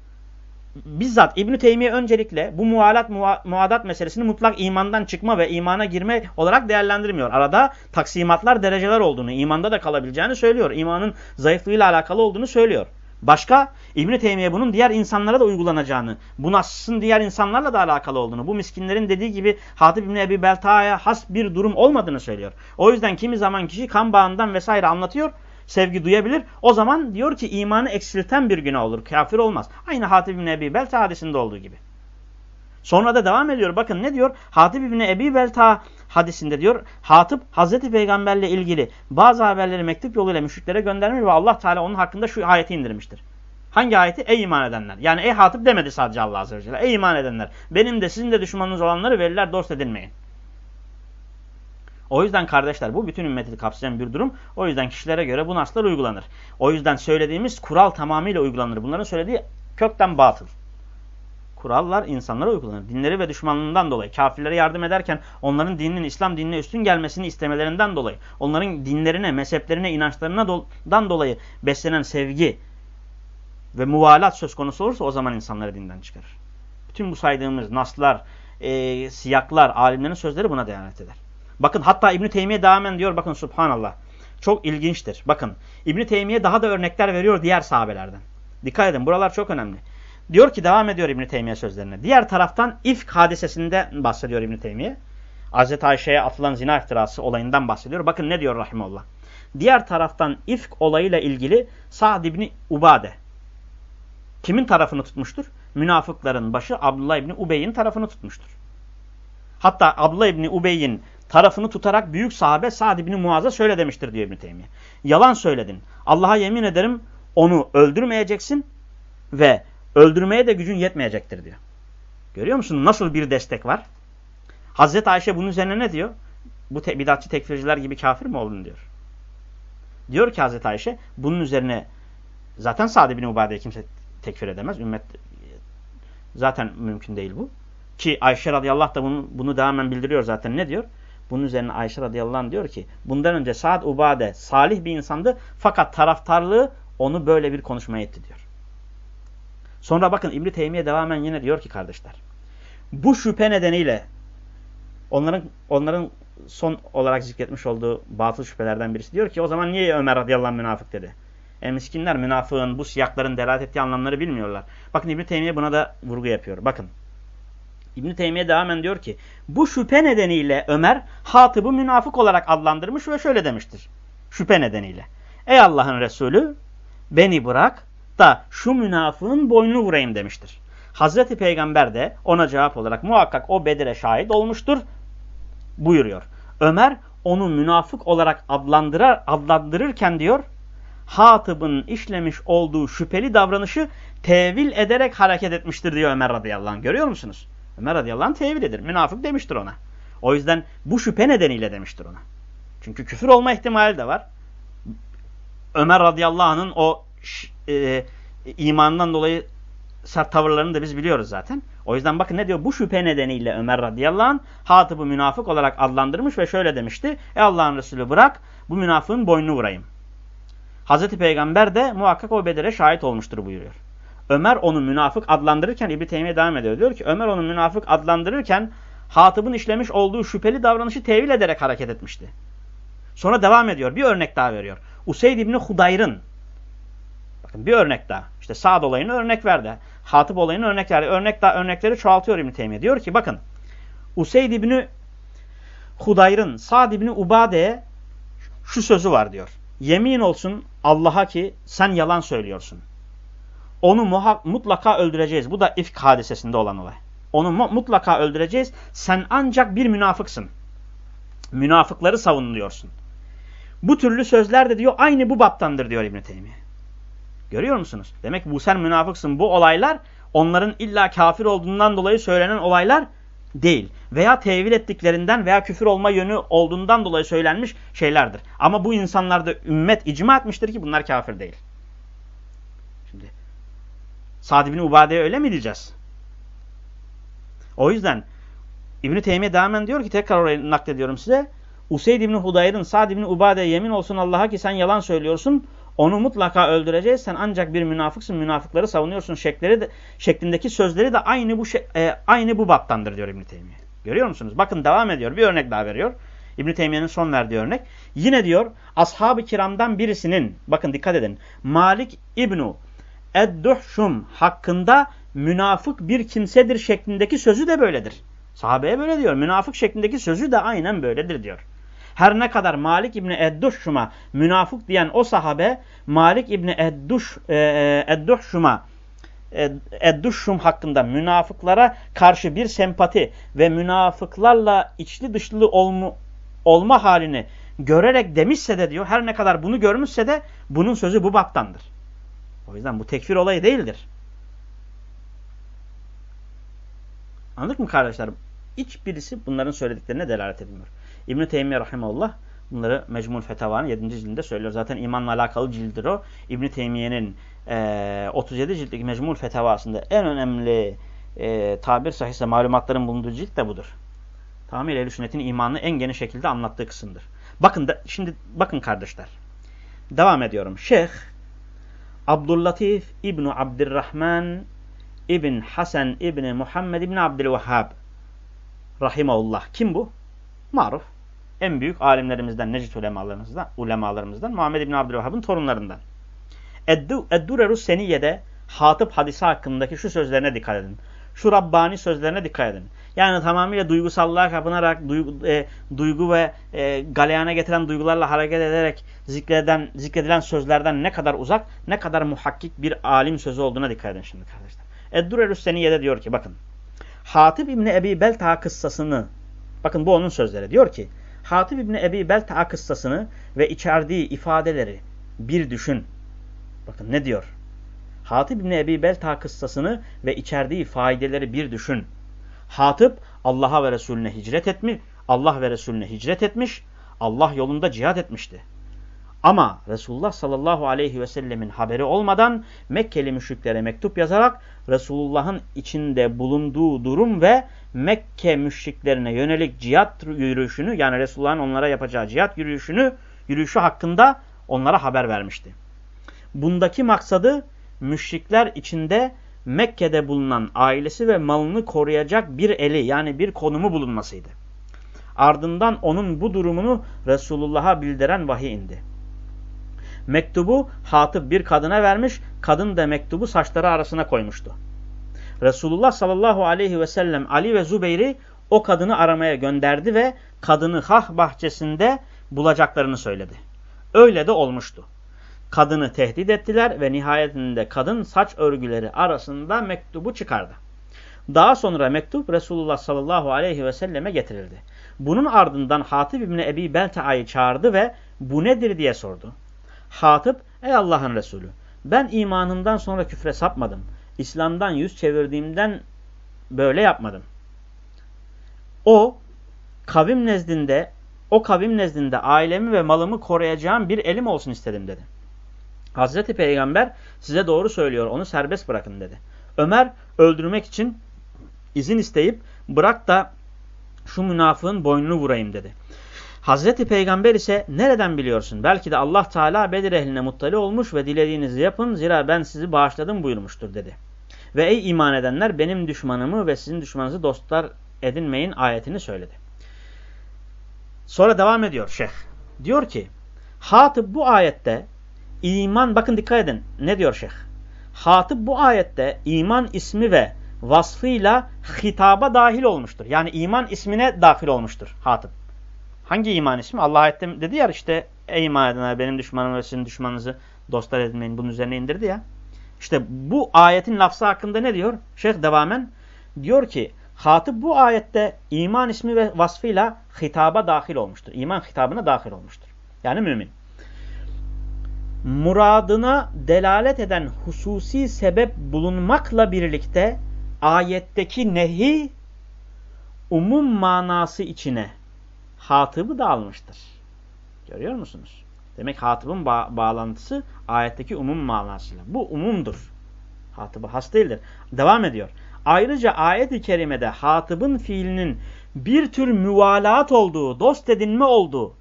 bizzat İbn Teymiye öncelikle bu mualat muadat meselesini mutlak imandan çıkma ve imana girme olarak değerlendirmiyor. Arada taksimatlar, dereceler olduğunu, imanda da kalabileceğini söylüyor. İmanın zayıflığıyla alakalı olduğunu söylüyor. Başka İbn Teymiye bunun diğer insanlara da uygulanacağını, bu nasın diğer insanlarla da alakalı olduğunu, bu miskinlerin dediği gibi Hatip İbn Ebi Belta'ya has bir durum olmadığını söylüyor. O yüzden kimi zaman kişi kan bağından vesaire anlatıyor sevgi duyabilir. O zaman diyor ki imanı eksilten bir günah olur. Kafir olmaz. Aynı Hatib bin Ebi Belta hadisinde olduğu gibi. Sonra da devam ediyor. Bakın ne diyor? Hatib bin Ebi Belta hadisinde diyor. Hatip Hazreti Peygamberle ilgili bazı haberleri mektup yoluyla müşriklere göndermiş ve Allah Teala onun hakkında şu ayeti indirmiştir. Hangi ayeti? Ey iman edenler. Yani ey hatip demedi sadece Allah Azze ve Celle. Ey iman edenler. Benim de sizin de düşmanınız olanları veliler dost edinmeyin. O yüzden kardeşler bu bütün ümmeti kapsayan bir durum. O yüzden kişilere göre bu naslar uygulanır. O yüzden söylediğimiz kural tamamıyla uygulanır. Bunların söylediği kökten batıl. Kurallar insanlara uygulanır. Dinleri ve düşmanlığından dolayı. Kafirlere yardım ederken onların dininin İslam dinine üstün gelmesini istemelerinden dolayı. Onların dinlerine, mezheplerine, inançlarından dolayı beslenen sevgi ve muvalat söz konusu olursa o zaman insanları dinden çıkarır. Bütün bu saydığımız naslar, e, siyaklar, alimlerin sözleri buna deyanet eder. Bakın hatta İbn Teymiye devamen diyor bakın subhanallah. Çok ilginçtir. Bakın İbn Teymiye daha da örnekler veriyor diğer sahabelerden. Dikkat edin buralar çok önemli. Diyor ki devam ediyor İbn Teymiye sözlerine. Diğer taraftan ifk hadisesinde bahsediyor İbn Teymiye. Hazreti Ayşe'ye atılan zina iftirası olayından bahsediyor. Bakın ne diyor rahimullah. Diğer taraftan ifk olayıyla ilgili Sa'd İbni Ubade. Kimin tarafını tutmuştur? Münafıkların başı Abdullah İbni Ubey'in tarafını tutmuştur. Hatta Abdullah İbni Ubey'in tarafını tutarak büyük sahabe Sa'd ibn Muaz'a şöyle demiştir diyor İbn Teymiye. Yalan söyledin. Allah'a yemin ederim onu öldürmeyeceksin ve öldürmeye de gücün yetmeyecektir diyor. Görüyor musun nasıl bir destek var? Hazreti Ayşe bunun üzerine ne diyor? Bu te bidatçı tekfirciler gibi kafir mi oldun diyor. Diyor ki Hazreti Ayşe bunun üzerine zaten Sa'd bin Ubade'yi kimse tekfir edemez. Ümmet zaten mümkün değil bu. Ki Ayşe radıyallahu da bunu, bunu devamen bildiriyor zaten. Ne diyor? Bunun üzerine Ayşe radıyallahu anh diyor ki bundan önce Sa'd Ubade salih bir insandı fakat taraftarlığı onu böyle bir konuşmaya etti diyor. Sonra bakın İbn Teymiye devamen yine diyor ki kardeşler. Bu şüphe nedeniyle onların onların son olarak zikretmiş olduğu batıl şüphelerden birisi diyor ki o zaman niye Ömer radıyallahu anh münafık dedi? E miskinler münafığın bu siyakların delalet ettiği anlamları bilmiyorlar. Bakın İbn Teymiye buna da vurgu yapıyor. Bakın. İbn Teymiye devamen diyor ki bu şüphe nedeniyle Ömer Hatib'i münafık olarak adlandırmış ve şöyle demiştir. Şüphe nedeniyle. Ey Allah'ın Resulü beni bırak da şu münafığın boynunu vurayım demiştir. Hazreti Peygamber de ona cevap olarak muhakkak o Bedir'e şahit olmuştur buyuruyor. Ömer onu münafık olarak adlandırar, adlandırırken diyor Hatıb'ın işlemiş olduğu şüpheli davranışı tevil ederek hareket etmiştir diyor Ömer radıyallahu anh. Görüyor musunuz? Ömer radıyallahu anh tevil edir. Münafık demiştir ona. O yüzden bu şüphe nedeniyle demiştir ona. Çünkü küfür olma ihtimali de var. Ömer radıyallahu anh'ın o e, imandan dolayı sert tavırlarını da biz biliyoruz zaten. O yüzden bakın ne diyor? Bu şüphe nedeniyle Ömer radıyallahu anh Hatıb'ı münafık olarak adlandırmış ve şöyle demişti. E Allah'ın Resulü bırak bu münafığın boynunu vurayım. Hazreti Peygamber de muhakkak o Bedir'e şahit olmuştur buyuruyor. Ömer onu münafık adlandırırken İbni Teymiye devam ediyor. Diyor ki Ömer onu münafık adlandırırken Hatıb'ın işlemiş olduğu şüpheli davranışı tevil ederek hareket etmişti. Sonra devam ediyor. Bir örnek daha veriyor. Useyd İbni Hudayr'ın bakın bir örnek daha. İşte Sa'd olayını örnek verdi. Hatip olayını örnek verdi. Örnek daha örnekleri çoğaltıyor İbni Teymiye. Diyor ki bakın Useyd İbni Hudayr'ın Sa'd İbni Ubade'ye şu sözü var diyor. Yemin olsun Allah'a ki sen yalan söylüyorsun. Onu mutlaka öldüreceğiz. Bu da ifk hadisesinde olan olay. Onu mutlaka öldüreceğiz. Sen ancak bir münafıksın. Münafıkları savunuyorsun. Bu türlü sözler de diyor aynı bu baptandır diyor İbn Teymiye. Görüyor musunuz? Demek bu sen münafıksın. Bu olaylar onların illa kafir olduğundan dolayı söylenen olaylar değil. Veya tevil ettiklerinden veya küfür olma yönü olduğundan dolayı söylenmiş şeylerdir. Ama bu insanlarda ümmet icma etmiştir ki bunlar kafir değil. Sa'd bin Ubade'ye öyle mi diyeceğiz? O yüzden İbn-i Teymiye devamen diyor ki tekrar orayı naklediyorum size. Useyd İbni Hudayr'ın Sa'd İbni Ubade'ye yemin olsun Allah'a ki sen yalan söylüyorsun. Onu mutlaka öldüreceğiz. Sen ancak bir münafıksın. Münafıkları savunuyorsun. Şekleri de, şeklindeki sözleri de aynı bu e, aynı bu baptandır diyor İbn Teymiye. Görüyor musunuz? Bakın devam ediyor. Bir örnek daha veriyor. İbn Teymiye'nin son verdiği örnek. Yine diyor ashab-ı kiramdan birisinin bakın dikkat edin. Malik İbnu Edduhşum hakkında münafık bir kimsedir şeklindeki sözü de böyledir. Sahabeye böyle diyor. Münafık şeklindeki sözü de aynen böyledir diyor. Her ne kadar Malik İbni Edduşşum'a münafık diyen o sahabe Malik İbni Edduş, e, e Edduşşum'a Edduşşum hakkında münafıklara karşı bir sempati ve münafıklarla içli dışlı olma, olma halini görerek demişse de diyor her ne kadar bunu görmüşse de bunun sözü bu baptandır. O yüzden bu tekfir olayı değildir. Anladık mı kardeşler? Hiçbirisi bunların söylediklerine delalet etmiyor. İbn-i Teymiye Rahimullah bunları Mecmul Fetava'nın 7. cildinde söylüyor. Zaten imanla alakalı cildir o. İbn-i Teymiye'nin e, 37 ciltlik Mecmul Fetavasında en önemli e, tabir sahihse malumatların bulunduğu cilt de budur. Tamamıyla ehl Sünnet'in imanını en geniş şekilde anlattığı kısımdır. Bakın da, şimdi bakın kardeşler. Devam ediyorum. Şeyh Abdüllatif İbn Abdurrahman İbn Hasan İbn Muhammed İbn Abdülvehhab Rahimahullah. Kim bu? Maruf. En büyük alimlerimizden, Necid ulemalarımızdan, ulemalarımızdan Muhammed İbn Abdülvehhab'ın torunlarından. Eddurerus Seniye'de Hatip hadisi hakkındaki şu sözlerine dikkat edin. Şu Rabbani sözlerine dikkat edin. Yani tamamıyla duygusallığa kapınarak, duygu, e, duygu ve e, galeyana getiren duygularla hareket ederek zikreden, zikredilen sözlerden ne kadar uzak, ne kadar muhakkik bir alim sözü olduğuna dikkat edin şimdi kardeşler. Eddurerus Seniye'de diyor ki bakın. Hatip İbni Ebi Belta kıssasını Bakın bu onun sözleri. Diyor ki Hatib İbni Ebi Belta kıssasını ve içerdiği ifadeleri bir düşün. Bakın ne diyor? Hatip İbni Ebi Belta kıssasını ve içerdiği faydeleri bir düşün. Hatip Allah'a ve Resulüne hicret etmiş, Allah ve Resulüne hicret etmiş, Allah yolunda cihat etmişti. Ama Resulullah sallallahu aleyhi ve sellemin haberi olmadan Mekkeli müşriklere mektup yazarak Resulullah'ın içinde bulunduğu durum ve Mekke müşriklerine yönelik cihat yürüyüşünü yani Resulullah'ın onlara yapacağı cihat yürüyüşünü yürüyüşü hakkında onlara haber vermişti. Bundaki maksadı müşrikler içinde Mekke'de bulunan ailesi ve malını koruyacak bir eli yani bir konumu bulunmasıydı. Ardından onun bu durumunu Resulullah'a bildiren vahiy indi. Mektubu Hatip bir kadına vermiş, kadın da mektubu saçları arasına koymuştu. Resulullah sallallahu aleyhi ve sellem Ali ve Zubeyr'i o kadını aramaya gönderdi ve kadını Hah bahçesinde bulacaklarını söyledi. Öyle de olmuştu. Kadını tehdit ettiler ve nihayetinde kadın saç örgüleri arasında mektubu çıkardı. Daha sonra mektup Resulullah sallallahu aleyhi ve selleme getirildi. Bunun ardından Hatip İbni Ebi Belta'yı çağırdı ve bu nedir diye sordu. Hatip, ey Allah'ın Resulü ben imanımdan sonra küfre sapmadım. İslam'dan yüz çevirdiğimden böyle yapmadım. O kavim nezdinde o kavim nezdinde ailemi ve malımı koruyacağım bir elim olsun istedim dedi. Hazreti Peygamber size doğru söylüyor onu serbest bırakın dedi. Ömer öldürmek için izin isteyip bırak da şu münafığın boynunu vurayım dedi. Hazreti Peygamber ise nereden biliyorsun? Belki de Allah Teala Bedir ehline muttali olmuş ve dilediğinizi yapın zira ben sizi bağışladım buyurmuştur dedi. Ve ey iman edenler benim düşmanımı ve sizin düşmanınızı dostlar edinmeyin ayetini söyledi. Sonra devam ediyor şeyh. Diyor ki Hatip bu ayette iman bakın dikkat edin ne diyor şeyh. Hatip bu ayette iman ismi ve vasfıyla hitaba dahil olmuştur. Yani iman ismine dahil olmuştur Hatip. Hangi iman ismi? Allah ayette dedi ya işte ey iman edenler benim düşmanım ve sizin düşmanınızı dostlar edinmeyin. Bunun üzerine indirdi ya. İşte bu ayetin lafzı hakkında ne diyor? Şeyh devamen diyor ki Hatip bu ayette iman ismi ve vasfıyla hitaba dahil olmuştur. İman hitabına dahil olmuştur. Yani mümin. Muradına delalet eden hususi sebep bulunmakla birlikte ayetteki nehi umum manası içine hatıbı da almıştır. Görüyor musunuz? Demek hatibin ba bağlantısı ayetteki umum manasıyla. Bu umumdur. Hatıbı has değildir. Devam ediyor. Ayrıca ayet-i kerimede hatibin fiilinin bir tür müvalat olduğu, dost edinme olduğu,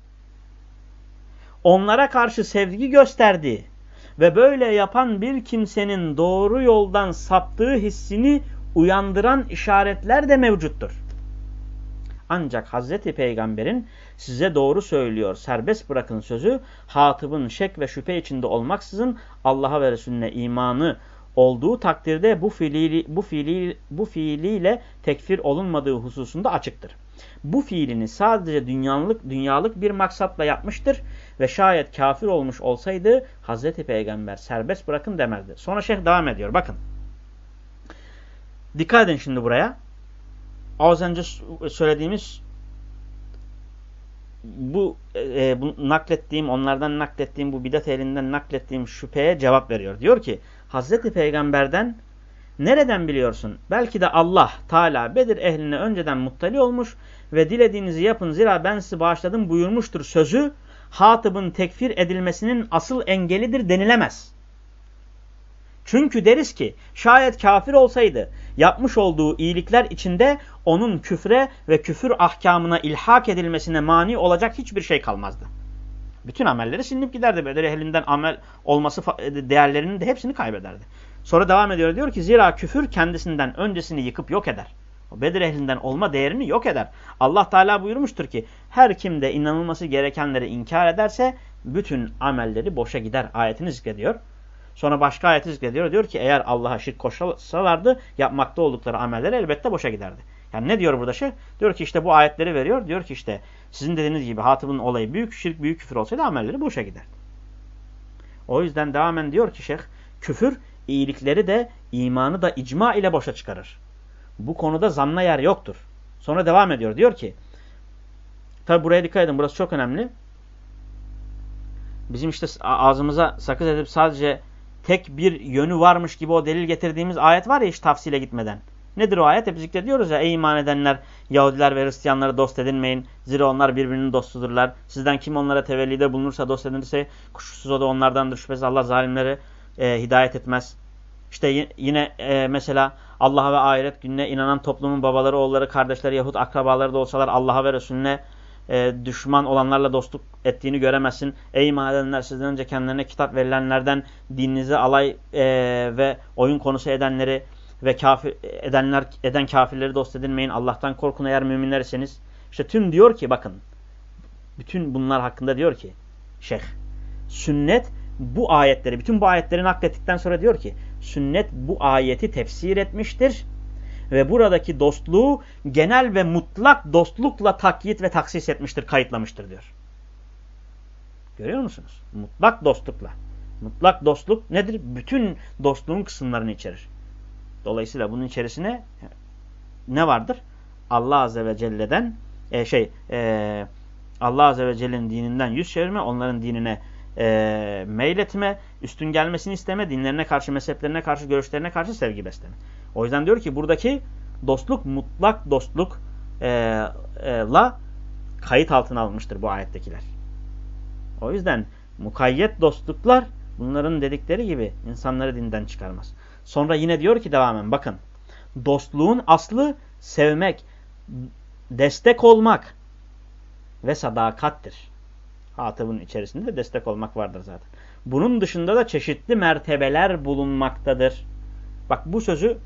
onlara karşı sevgi gösterdiği ve böyle yapan bir kimsenin doğru yoldan saptığı hissini uyandıran işaretler de mevcuttur. Ancak Hazreti Peygamber'in size doğru söylüyor, serbest bırakın sözü, hatıbın şek ve şüphe içinde olmaksızın Allah'a ve Resulüne imanı olduğu takdirde bu fiili, bu fiili, bu fiiliyle tekfir olunmadığı hususunda açıktır. Bu fiilini sadece dünyalık, dünyalık bir maksatla yapmıştır ve şayet kafir olmuş olsaydı Hazreti Peygamber serbest bırakın demezdi. Sonra şeyh devam ediyor. Bakın. Dikkat edin şimdi buraya az önce söylediğimiz bu, e, bu naklettiğim, onlardan naklettiğim, bu bidat elinden naklettiğim şüpheye cevap veriyor. Diyor ki, Hazreti Peygamber'den nereden biliyorsun? Belki de Allah Teala Bedir ehline önceden muttali olmuş ve dilediğinizi yapın zira ben sizi bağışladım buyurmuştur sözü Hatib'in tekfir edilmesinin asıl engelidir denilemez. Çünkü deriz ki şayet kafir olsaydı yapmış olduğu iyilikler içinde onun küfre ve küfür ahkamına ilhak edilmesine mani olacak hiçbir şey kalmazdı. Bütün amelleri silinip giderdi. Bedir ehlinden amel olması değerlerinin de hepsini kaybederdi. Sonra devam ediyor diyor ki zira küfür kendisinden öncesini yıkıp yok eder. O Bedir ehlinden olma değerini yok eder. Allah Teala buyurmuştur ki her kim de inanılması gerekenleri inkar ederse bütün amelleri boşa gider. Ayetini zikrediyor. Sonra başka ayeti zikrediyor. Diyor ki eğer Allah'a şirk koşsalardı yapmakta oldukları ameller elbette boşa giderdi. Yani ne diyor burada şey? Diyor ki işte bu ayetleri veriyor. Diyor ki işte sizin dediğiniz gibi Hatib'in olayı büyük şirk, büyük küfür olsaydı amelleri boşa giderdi. O yüzden devamen diyor ki şeyh küfür iyilikleri de imanı da icma ile boşa çıkarır. Bu konuda zanna yer yoktur. Sonra devam ediyor. Diyor ki tabi buraya dikkat edin burası çok önemli. Bizim işte ağzımıza sakız edip sadece tek bir yönü varmış gibi o delil getirdiğimiz ayet var ya hiç tafsile gitmeden. Nedir o ayet? Hep zikrediyoruz ya ey iman edenler Yahudiler ve Hristiyanları dost edinmeyin. Zira onlar birbirinin dostudurlar. Sizden kim onlara tevellide bulunursa dost edinirse kuşkusuz o da onlardandır. Şüphesiz Allah zalimleri e, hidayet etmez. İşte yine e, mesela Allah'a ve ahiret gününe inanan toplumun babaları, oğulları, kardeşleri yahut akrabaları da olsalar Allah'a ve Resulüne e, düşman olanlarla dostluk ettiğini göremezsin. Ey iman sizden önce kendilerine kitap verilenlerden dininizi alay e, ve oyun konusu edenleri ve kafir edenler eden kafirleri dost edinmeyin. Allah'tan korkun eğer müminlerseniz. İşte tüm diyor ki bakın. Bütün bunlar hakkında diyor ki şeyh sünnet bu ayetleri bütün bu ayetleri naklettikten sonra diyor ki sünnet bu ayeti tefsir etmiştir ve buradaki dostluğu genel ve mutlak dostlukla takyit ve taksis etmiştir, kayıtlamıştır diyor. Görüyor musunuz? Mutlak dostlukla. Mutlak dostluk nedir? Bütün dostluğun kısımlarını içerir. Dolayısıyla bunun içerisine ne vardır? Allah Azze ve Celle'den e, şey e, Allah Azze ve Celle'nin dininden yüz çevirme, onların dinine e, meyletme, üstün gelmesini isteme, dinlerine karşı, mezheplerine karşı, görüşlerine karşı sevgi besleme. O yüzden diyor ki buradaki dostluk mutlak dostlukla e, e, kayıt altına alınmıştır bu ayettekiler. O yüzden mukayyet dostluklar bunların dedikleri gibi insanları dinden çıkarmaz. Sonra yine diyor ki devamen bakın. Dostluğun aslı sevmek, destek olmak ve sadakattir. Hatıbın içerisinde de destek olmak vardır zaten. Bunun dışında da çeşitli mertebeler bulunmaktadır. Bak bu sözü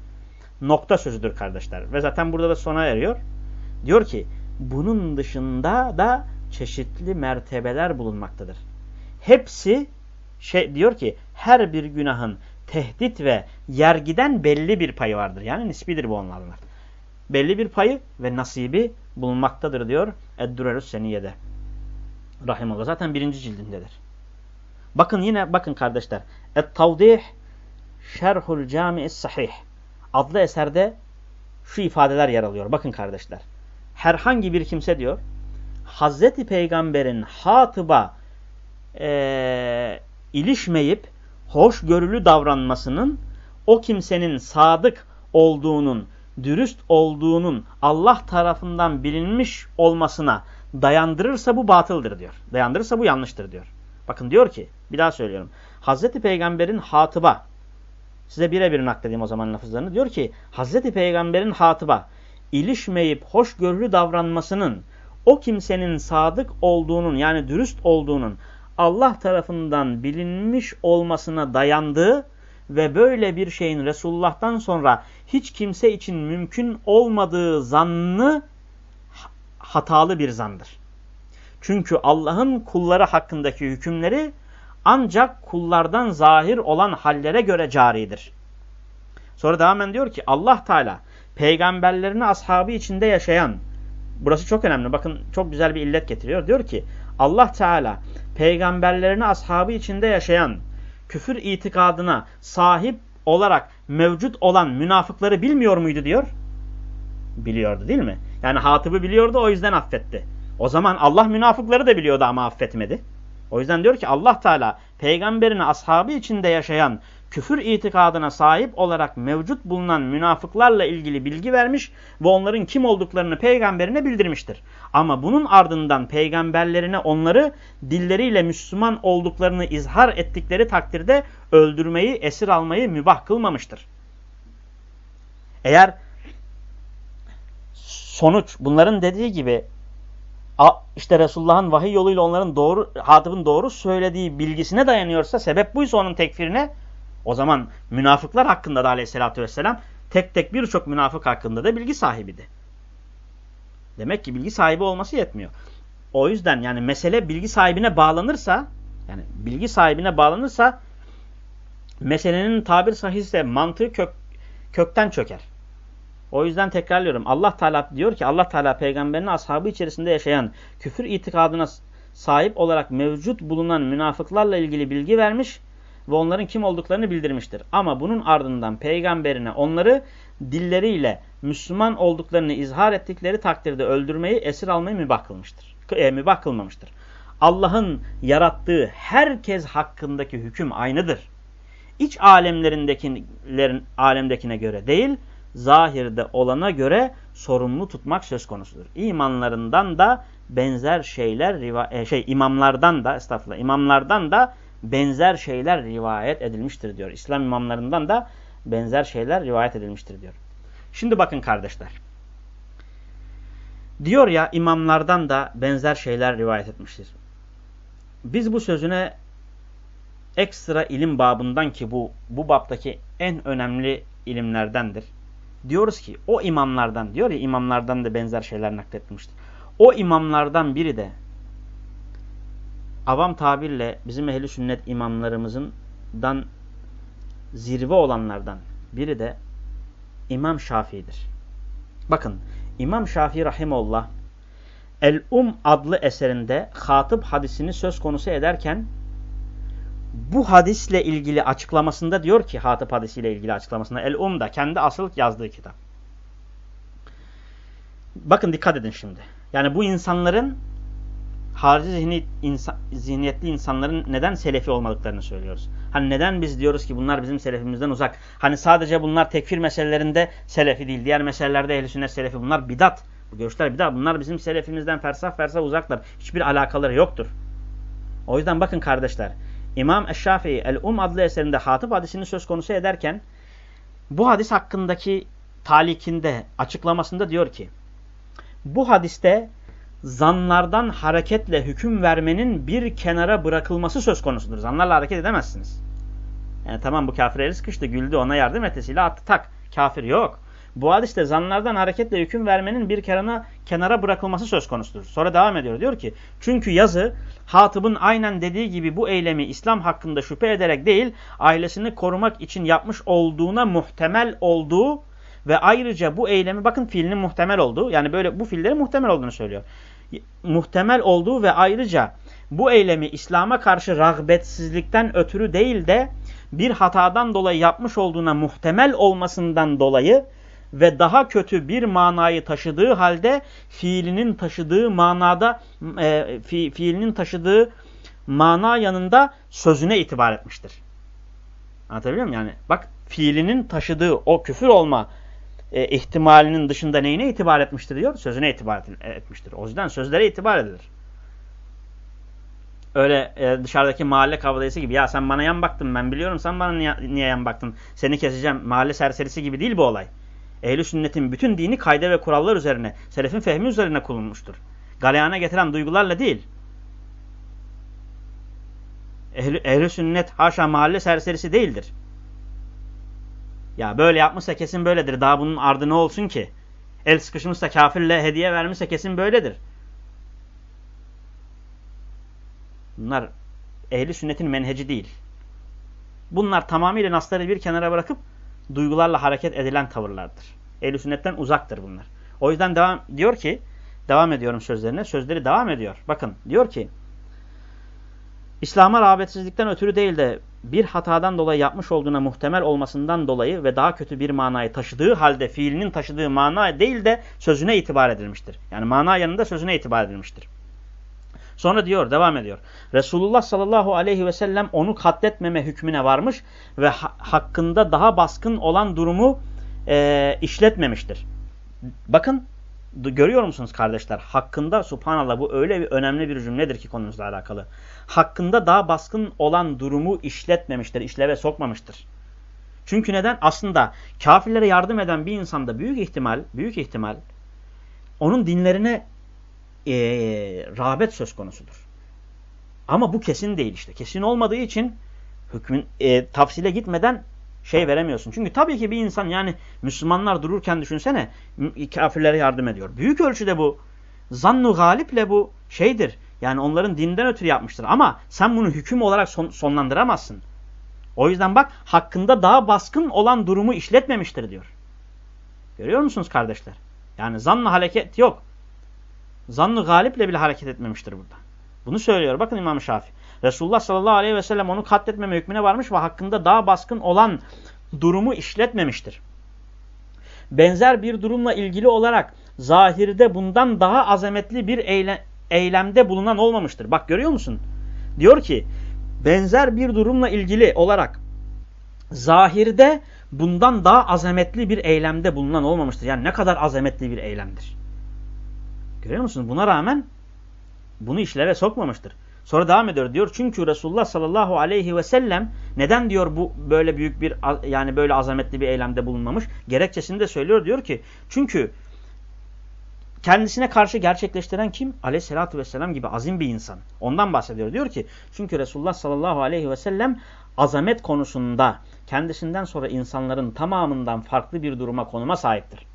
nokta sözüdür kardeşler. Ve zaten burada da sona eriyor. Diyor ki bunun dışında da çeşitli mertebeler bulunmaktadır. Hepsi şey diyor ki her bir günahın tehdit ve yergiden belli bir payı vardır. Yani nisbidir bu onlarla. Belli bir payı ve nasibi bulunmaktadır diyor Eddurerus Seniye'de. Rahimallah. Zaten birinci cildindedir. Bakın yine bakın kardeşler. Et-Tavdih Şerhul Cami'is Sahih adlı eserde şu ifadeler yer alıyor. Bakın kardeşler. Herhangi bir kimse diyor Hazreti Peygamber'in hatıba e, ilişmeyip hoşgörülü davranmasının o kimsenin sadık olduğunun, dürüst olduğunun Allah tarafından bilinmiş olmasına dayandırırsa bu batıldır diyor. Dayandırırsa bu yanlıştır diyor. Bakın diyor ki, bir daha söylüyorum. Hazreti Peygamber'in hatıba, size birebir nakledeyim o zaman lafızlarını. Diyor ki, Hazreti Peygamber'in hatıba, ilişmeyip hoşgörülü davranmasının, o kimsenin sadık olduğunun yani dürüst olduğunun Allah tarafından bilinmiş olmasına dayandığı ve böyle bir şeyin Resulullah'tan sonra hiç kimse için mümkün olmadığı zannı hatalı bir zandır. Çünkü Allah'ın kulları hakkındaki hükümleri ancak kullardan zahir olan hallere göre caridir. Sonra devamen diyor ki Allah Teala peygamberlerini ashabı içinde yaşayan burası çok önemli bakın çok güzel bir illet getiriyor. Diyor ki Allah Teala peygamberlerini ashabı içinde yaşayan, küfür itikadına sahip olarak mevcut olan münafıkları bilmiyor muydu diyor? Biliyordu değil mi? Yani hatıbı biliyordu o yüzden affetti. O zaman Allah münafıkları da biliyordu ama affetmedi. O yüzden diyor ki Allah Teala peygamberini ashabı içinde yaşayan küfür itikadına sahip olarak mevcut bulunan münafıklarla ilgili bilgi vermiş ve onların kim olduklarını peygamberine bildirmiştir. Ama bunun ardından peygamberlerine onları dilleriyle Müslüman olduklarını izhar ettikleri takdirde öldürmeyi, esir almayı mübah kılmamıştır. Eğer sonuç bunların dediği gibi işte Resulullah'ın vahiy yoluyla onların doğru, hatıbın doğru söylediği bilgisine dayanıyorsa sebep buysa onun tekfirine o zaman münafıklar hakkında da aleyhissalatü vesselam tek tek birçok münafık hakkında da bilgi sahibiydi. Demek ki bilgi sahibi olması yetmiyor. O yüzden yani mesele bilgi sahibine bağlanırsa yani bilgi sahibine bağlanırsa meselenin tabir sahihse mantığı kök, kökten çöker. O yüzden tekrarlıyorum. Allah Teala diyor ki Allah Teala peygamberin ashabı içerisinde yaşayan küfür itikadına sahip olarak mevcut bulunan münafıklarla ilgili bilgi vermiş ve onların kim olduklarını bildirmiştir. Ama bunun ardından peygamberine onları dilleriyle Müslüman olduklarını izhar ettikleri takdirde öldürmeyi, esir almayı mübah kılmıştır. E, mübah kılmamıştır. Allah'ın yarattığı herkes hakkındaki hüküm aynıdır. iç alemlerindekilerin alemdekine göre değil, zahirde olana göre sorumlu tutmak söz konusudur. İmanlarından da benzer şeyler e, şey imamlardan da estağfurullah imamlardan da benzer şeyler rivayet edilmiştir diyor. İslam imamlarından da benzer şeyler rivayet edilmiştir diyor. Şimdi bakın kardeşler. Diyor ya imamlardan da benzer şeyler rivayet etmiştir. Biz bu sözüne ekstra ilim babından ki bu bu baptaki en önemli ilimlerdendir. Diyoruz ki o imamlardan diyor ya imamlardan da benzer şeyler nakletmiştir. O imamlardan biri de avam tabirle bizim ehli sünnet imamlarımızdan zirve olanlardan biri de İmam Şafii'dir. Bakın İmam Şafii Rahimullah El-Um adlı eserinde Hatip hadisini söz konusu ederken bu hadisle ilgili açıklamasında diyor ki Hatip hadisiyle ilgili açıklamasında El-Um da kendi asıl yazdığı kitap. Bakın dikkat edin şimdi. Yani bu insanların harici zihni, insan, zihniyetli insanların neden selefi olmadıklarını söylüyoruz. Hani neden biz diyoruz ki bunlar bizim selefimizden uzak. Hani sadece bunlar tekfir meselelerinde selefi değil. Diğer meselelerde ehl sünnet selefi. Bunlar bidat. Bu görüşler bidat. Bunlar bizim selefimizden fersah fersah uzaklar. Hiçbir alakaları yoktur. O yüzden bakın kardeşler. İmam Eşşafii El-Um adlı eserinde Hatip hadisini söz konusu ederken bu hadis hakkındaki talikinde, açıklamasında diyor ki bu hadiste zanlardan hareketle hüküm vermenin bir kenara bırakılması söz konusudur. Zanlarla hareket edemezsiniz. Yani tamam bu kafir eli sıkıştı, güldü, ona yardım etesiyle attı tak. Kafir yok. Bu hadiste zanlardan hareketle hüküm vermenin bir kenara, kenara bırakılması söz konusudur. Sonra devam ediyor. Diyor ki çünkü yazı Hatıb'ın aynen dediği gibi bu eylemi İslam hakkında şüphe ederek değil ailesini korumak için yapmış olduğuna muhtemel olduğu ve ayrıca bu eylemi bakın fiilinin muhtemel olduğu yani böyle bu fiillerin muhtemel olduğunu söylüyor. Muhtemel olduğu ve ayrıca bu eylemi İslam'a karşı rağbetsizlikten ötürü değil de bir hatadan dolayı yapmış olduğuna muhtemel olmasından dolayı ve daha kötü bir manayı taşıdığı halde fiilinin taşıdığı manada e, fi, fiilinin taşıdığı mana yanında sözüne itibar etmiştir. Anlatabiliyor muyum? Yani bak fiilinin taşıdığı o küfür olma e, ihtimalinin dışında neyine itibar etmiştir diyor? Sözüne itibar etmiştir. O yüzden sözlere itibar edilir. Öyle e, dışarıdaki mahalle kavgası gibi ya sen bana yan baktın ben biliyorum sen bana niye, niye yan baktın seni keseceğim mahalle serserisi gibi değil bu olay. Ehl-i sünnetin bütün dini kayda ve kurallar üzerine, selefin fehmi üzerine kullanmıştır. Galeyana getiren duygularla değil. Ehl-i ehl sünnet haşa mahalle serserisi değildir. Ya böyle yapmışsa kesin böyledir. Daha bunun ardı ne olsun ki? El sıkışmışsa kafirle hediye vermişse kesin böyledir. Bunlar ehli sünnetin menheci değil. Bunlar tamamıyla nasları bir kenara bırakıp duygularla hareket edilen tavırlardır. Ehli sünnetten uzaktır bunlar. O yüzden devam diyor ki, devam ediyorum sözlerine. Sözleri devam ediyor. Bakın diyor ki, İslam'a rağbetsizlikten ötürü değil de bir hatadan dolayı yapmış olduğuna muhtemel olmasından dolayı ve daha kötü bir manayı taşıdığı halde fiilinin taşıdığı mana değil de sözüne itibar edilmiştir. Yani mana yanında sözüne itibar edilmiştir. Sonra diyor, devam ediyor. Resulullah sallallahu aleyhi ve sellem onu katletmeme hükmüne varmış ve ha hakkında daha baskın olan durumu e, işletmemiştir. Bakın görüyor musunuz kardeşler? Hakkında subhanallah bu öyle bir önemli bir cümledir ki konumuzla alakalı. Hakkında daha baskın olan durumu işletmemiştir, işleve sokmamıştır. Çünkü neden? Aslında kafirlere yardım eden bir insanda büyük ihtimal, büyük ihtimal onun dinlerine e, rağbet söz konusudur. Ama bu kesin değil işte. Kesin olmadığı için hükmün e, tafsile gitmeden şey veremiyorsun. Çünkü tabii ki bir insan yani Müslümanlar dururken düşünsene kafirlere yardım ediyor. Büyük ölçüde bu zannu galiple bu şeydir. Yani onların dinden ötürü yapmıştır. Ama sen bunu hüküm olarak son, sonlandıramazsın. O yüzden bak hakkında daha baskın olan durumu işletmemiştir diyor. Görüyor musunuz kardeşler? Yani zanlı hareket yok. Zanlı galiple bile hareket etmemiştir burada. Bunu söylüyor. Bakın İmam Şafii. Resulullah sallallahu aleyhi ve sellem onu katletmeme hükmüne varmış ve hakkında daha baskın olan durumu işletmemiştir. Benzer bir durumla ilgili olarak zahirde bundan daha azametli bir eyle, eylemde bulunan olmamıştır. Bak görüyor musun? Diyor ki benzer bir durumla ilgili olarak zahirde bundan daha azametli bir eylemde bulunan olmamıştır. Yani ne kadar azametli bir eylemdir. Görüyor musunuz? Buna rağmen bunu işlere sokmamıştır. Sonra devam ediyor diyor çünkü Resulullah sallallahu aleyhi ve sellem neden diyor bu böyle büyük bir yani böyle azametli bir eylemde bulunmamış? Gerekçesini de söylüyor diyor ki çünkü kendisine karşı gerçekleştiren kim? Aleyhissalatü vesselam gibi azim bir insan. Ondan bahsediyor. Diyor ki çünkü Resulullah sallallahu aleyhi ve sellem azamet konusunda kendisinden sonra insanların tamamından farklı bir duruma konuma sahiptir.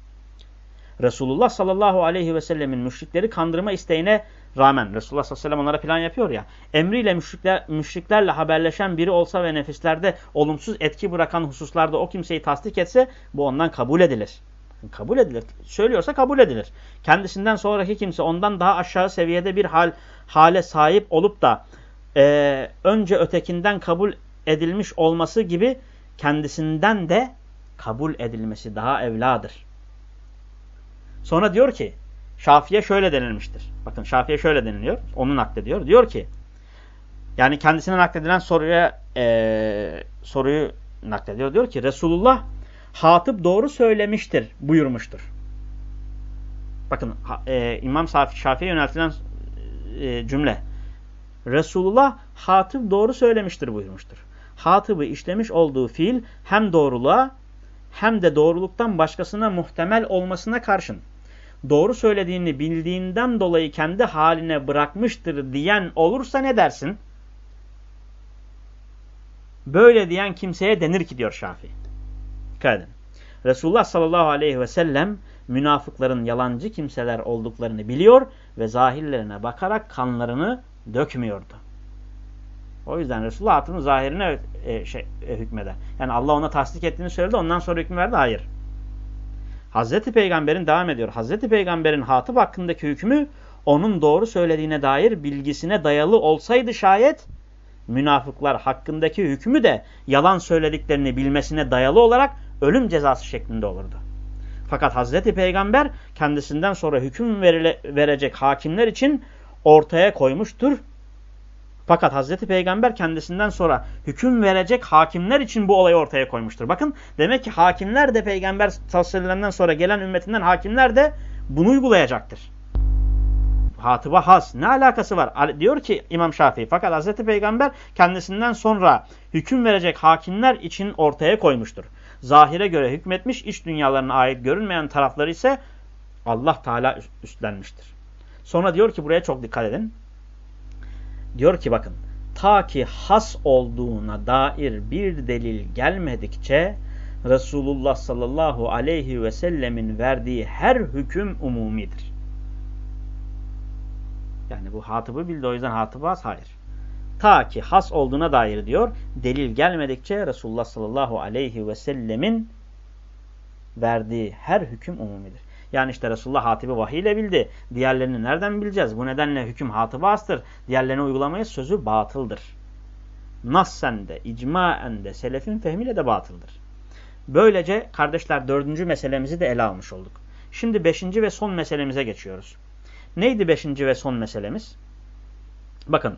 Resulullah sallallahu aleyhi ve sellemin müşrikleri kandırma isteğine rağmen Resulullah sallallahu aleyhi ve sellem onlara plan yapıyor ya emriyle müşrikler, müşriklerle haberleşen biri olsa ve nefislerde olumsuz etki bırakan hususlarda o kimseyi tasdik etse bu ondan kabul edilir. Kabul edilir. Söylüyorsa kabul edilir. Kendisinden sonraki kimse ondan daha aşağı seviyede bir hal hale sahip olup da e, önce ötekinden kabul edilmiş olması gibi kendisinden de kabul edilmesi daha evladır. Sonra diyor ki Şafi'ye şöyle denilmiştir. Bakın Şafi'ye şöyle deniliyor. Onun naklediyor. Diyor ki yani kendisine nakledilen soruya e, soruyu naklediyor. Diyor ki Resulullah Hatip doğru söylemiştir buyurmuştur. Bakın e, İmam Şafi'ye yöneltilen e, cümle. Resulullah Hatip doğru söylemiştir buyurmuştur. Hatip'i işlemiş olduğu fiil hem doğruluğa hem de doğruluktan başkasına muhtemel olmasına karşın doğru söylediğini bildiğinden dolayı kendi haline bırakmıştır diyen olursa ne dersin? Böyle diyen kimseye denir ki diyor Şafii. Dikkat edin. Resulullah sallallahu aleyhi ve sellem münafıkların yalancı kimseler olduklarını biliyor ve zahirlerine bakarak kanlarını dökmüyordu. O yüzden Resulullah atının zahirine e, şey, e, hükmeder. Yani Allah ona tasdik ettiğini söyledi ondan sonra hüküm verdi. Hayır. Hazreti Peygamber'in devam ediyor. Hazreti Peygamber'in hatip hakkındaki hükmü onun doğru söylediğine dair bilgisine dayalı olsaydı şayet münafıklar hakkındaki hükmü de yalan söylediklerini bilmesine dayalı olarak ölüm cezası şeklinde olurdu. Fakat Hazreti Peygamber kendisinden sonra hüküm verile, verecek hakimler için ortaya koymuştur. Fakat Hazreti Peygamber kendisinden sonra hüküm verecek hakimler için bu olayı ortaya koymuştur. Bakın demek ki hakimler de Peygamber sallallahu sonra gelen ümmetinden hakimler de bunu uygulayacaktır. Hatıba has. Ne alakası var? Diyor ki İmam Şafii. Fakat Hazreti Peygamber kendisinden sonra hüküm verecek hakimler için ortaya koymuştur. Zahire göre hükmetmiş, iç dünyalarına ait görünmeyen tarafları ise Allah Teala üstlenmiştir. Sonra diyor ki buraya çok dikkat edin. Diyor ki bakın. Ta ki has olduğuna dair bir delil gelmedikçe Resulullah sallallahu aleyhi ve sellemin verdiği her hüküm umumidir. Yani bu hatıbı bildi o yüzden hatıbı has. Hayır. Ta ki has olduğuna dair diyor. Delil gelmedikçe Resulullah sallallahu aleyhi ve sellemin verdiği her hüküm umumidir. Yani işte Resulullah hatibi vahiy ile bildi. Diğerlerini nereden bileceğiz? Bu nedenle hüküm hatıbı astır. Diğerlerini uygulamayız sözü batıldır. Nassen de, icmaen de, selefin fehmiyle de batıldır. Böylece kardeşler dördüncü meselemizi de ele almış olduk. Şimdi beşinci ve son meselemize geçiyoruz. Neydi beşinci ve son meselemiz? Bakın.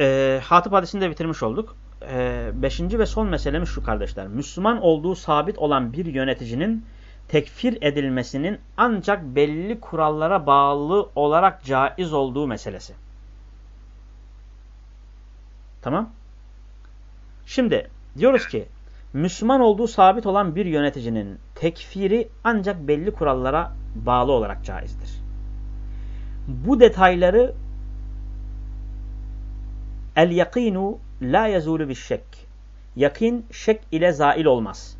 E, Hatip hadisini bitirmiş olduk. E, beşinci ve son meselemiz şu kardeşler. Müslüman olduğu sabit olan bir yöneticinin tekfir edilmesinin ancak belli kurallara bağlı olarak caiz olduğu meselesi. Tamam. Şimdi diyoruz ki Müslüman olduğu sabit olan bir yöneticinin tekfiri ancak belli kurallara bağlı olarak caizdir. Bu detayları el yakinu la yazulu bir şek. Yakin şek ile zail olmaz.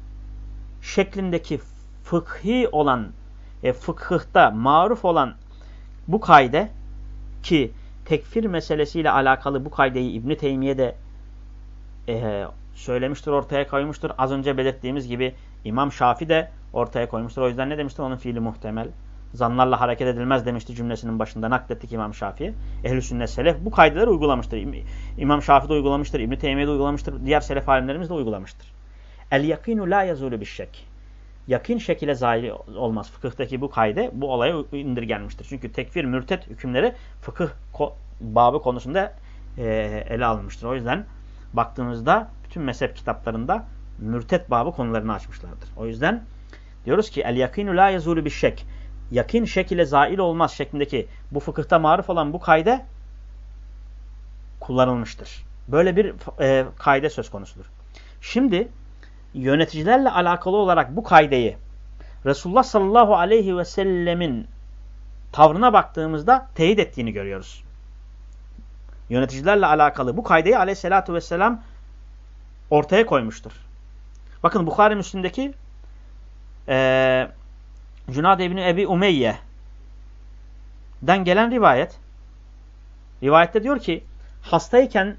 Şeklindeki fıkhi olan e, fıkıhta maruf olan bu kayde ki tekfir meselesiyle alakalı bu kaydeyi İbn Teymiye de e, söylemiştir, ortaya koymuştur. Az önce belirttiğimiz gibi İmam Şafi de ortaya koymuştur. O yüzden ne demiştir? Onun fiili muhtemel. Zanlarla hareket edilmez demişti cümlesinin başında. Naklettik İmam Şafii. Ehl-i sünnet selef bu kaydeleri uygulamıştır. İmam Şafii de uygulamıştır. İbn-i Teymiye de uygulamıştır. Diğer selef alimlerimiz de uygulamıştır. El yakinu la yazulu bir şek. Yakin şekilde zahir olmaz. Fıkıhtaki bu kayde bu olaya indirgenmiştir. Çünkü tekfir, mürtet hükümleri fıkıh babı konusunda e, ele alınmıştır. O yüzden baktığımızda bütün mezhep kitaplarında mürtet babı konularını açmışlardır. O yüzden diyoruz ki el yakinu la yazulu bir şek. Yakin şek ile zail olmaz şeklindeki bu fıkıhta maruf olan bu kayde kullanılmıştır. Böyle bir e, kaide söz konusudur. Şimdi yöneticilerle alakalı olarak bu kaydeyi Resulullah sallallahu aleyhi ve sellemin tavrına baktığımızda teyit ettiğini görüyoruz. Yöneticilerle alakalı bu kaydeyi aleyhissalatü vesselam ortaya koymuştur. Bakın Bukhari Müslim'deki e, Cunade İbni Ebi Umeyye'den gelen rivayet. Rivayette diyor ki hastayken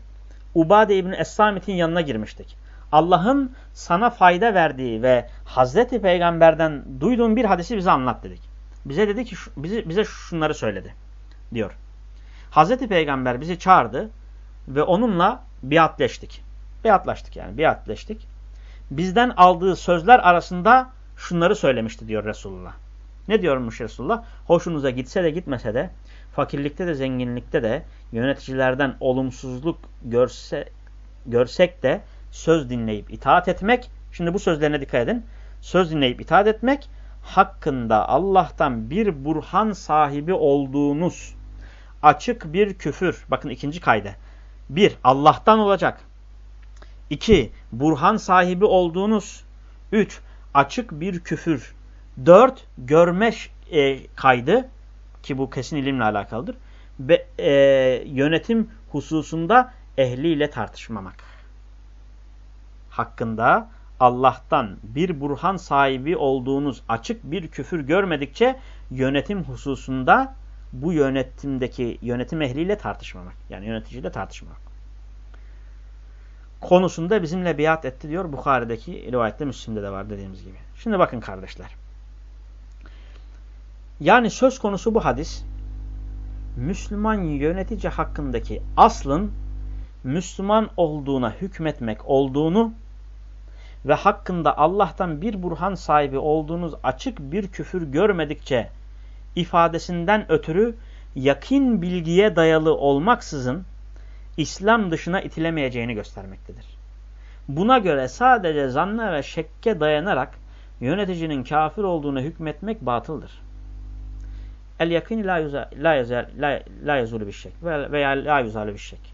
Ubade İbni Es-Samit'in yanına girmiştik. Allah'ın sana fayda verdiği ve Hazreti Peygamber'den duyduğun bir hadisi bize anlat dedik. Bize dedi ki bize, bize şunları söyledi diyor. Hazreti Peygamber bizi çağırdı ve onunla biatleştik. Biatlaştık yani biatleştik. Bizden aldığı sözler arasında şunları söylemişti diyor Resulullah. Ne diyormuş Resulullah? Hoşunuza gitse de gitmese de fakirlikte de zenginlikte de yöneticilerden olumsuzluk görse, görsek de söz dinleyip itaat etmek. Şimdi bu sözlerine dikkat edin. Söz dinleyip itaat etmek hakkında Allah'tan bir burhan sahibi olduğunuz açık bir küfür. Bakın ikinci kayda. Bir, Allah'tan olacak. İki, burhan sahibi olduğunuz. Üç, açık bir küfür. Dört, görme e, kaydı ki bu kesin ilimle alakalıdır. Be, e, yönetim hususunda ehliyle tartışmamak. Hakkında Allah'tan bir burhan sahibi olduğunuz açık bir küfür görmedikçe yönetim hususunda bu yönetimdeki yönetim ehliyle tartışmamak. Yani yöneticiyle tartışmamak. Konusunda bizimle biat etti diyor Bukhari'deki rivayette Müslim'de de var dediğimiz gibi. Şimdi bakın kardeşler. Yani söz konusu bu hadis Müslüman yönetici hakkındaki aslın Müslüman olduğuna hükmetmek olduğunu ve hakkında Allah'tan bir burhan sahibi olduğunuz açık bir küfür görmedikçe ifadesinden ötürü yakin bilgiye dayalı olmaksızın İslam dışına itilemeyeceğini göstermektedir. Buna göre sadece zanna ve şekke dayanarak yöneticinin kafir olduğunu hükmetmek batıldır. El yakin la, yazulu bir şek veya la yuzalı bir şek.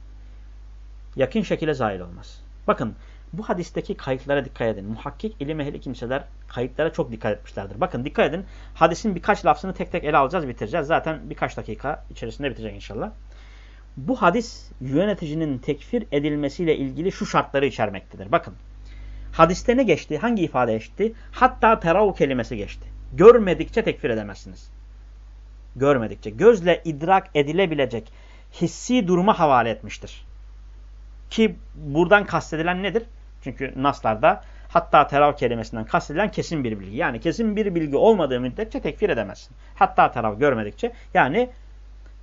Yakin şekilde zahil olmaz. Bakın bu hadisteki kayıtlara dikkat edin. Muhakkik ilim ehli kimseler kayıtlara çok dikkat etmişlerdir. Bakın dikkat edin. Hadisin birkaç lafzını tek tek ele alacağız bitireceğiz. Zaten birkaç dakika içerisinde bitecek inşallah. Bu hadis yöneticinin tekfir edilmesiyle ilgili şu şartları içermektedir. Bakın. Hadiste ne geçti? Hangi ifade geçti? Hatta terav kelimesi geçti. Görmedikçe tekfir edemezsiniz. Görmedikçe. Gözle idrak edilebilecek hissi duruma havale etmiştir. Ki buradan kastedilen nedir? Çünkü naslarda hatta terav kelimesinden kastedilen kesin bir bilgi. Yani kesin bir bilgi olmadığı müddetçe tekfir edemezsin. Hatta terav görmedikçe. Yani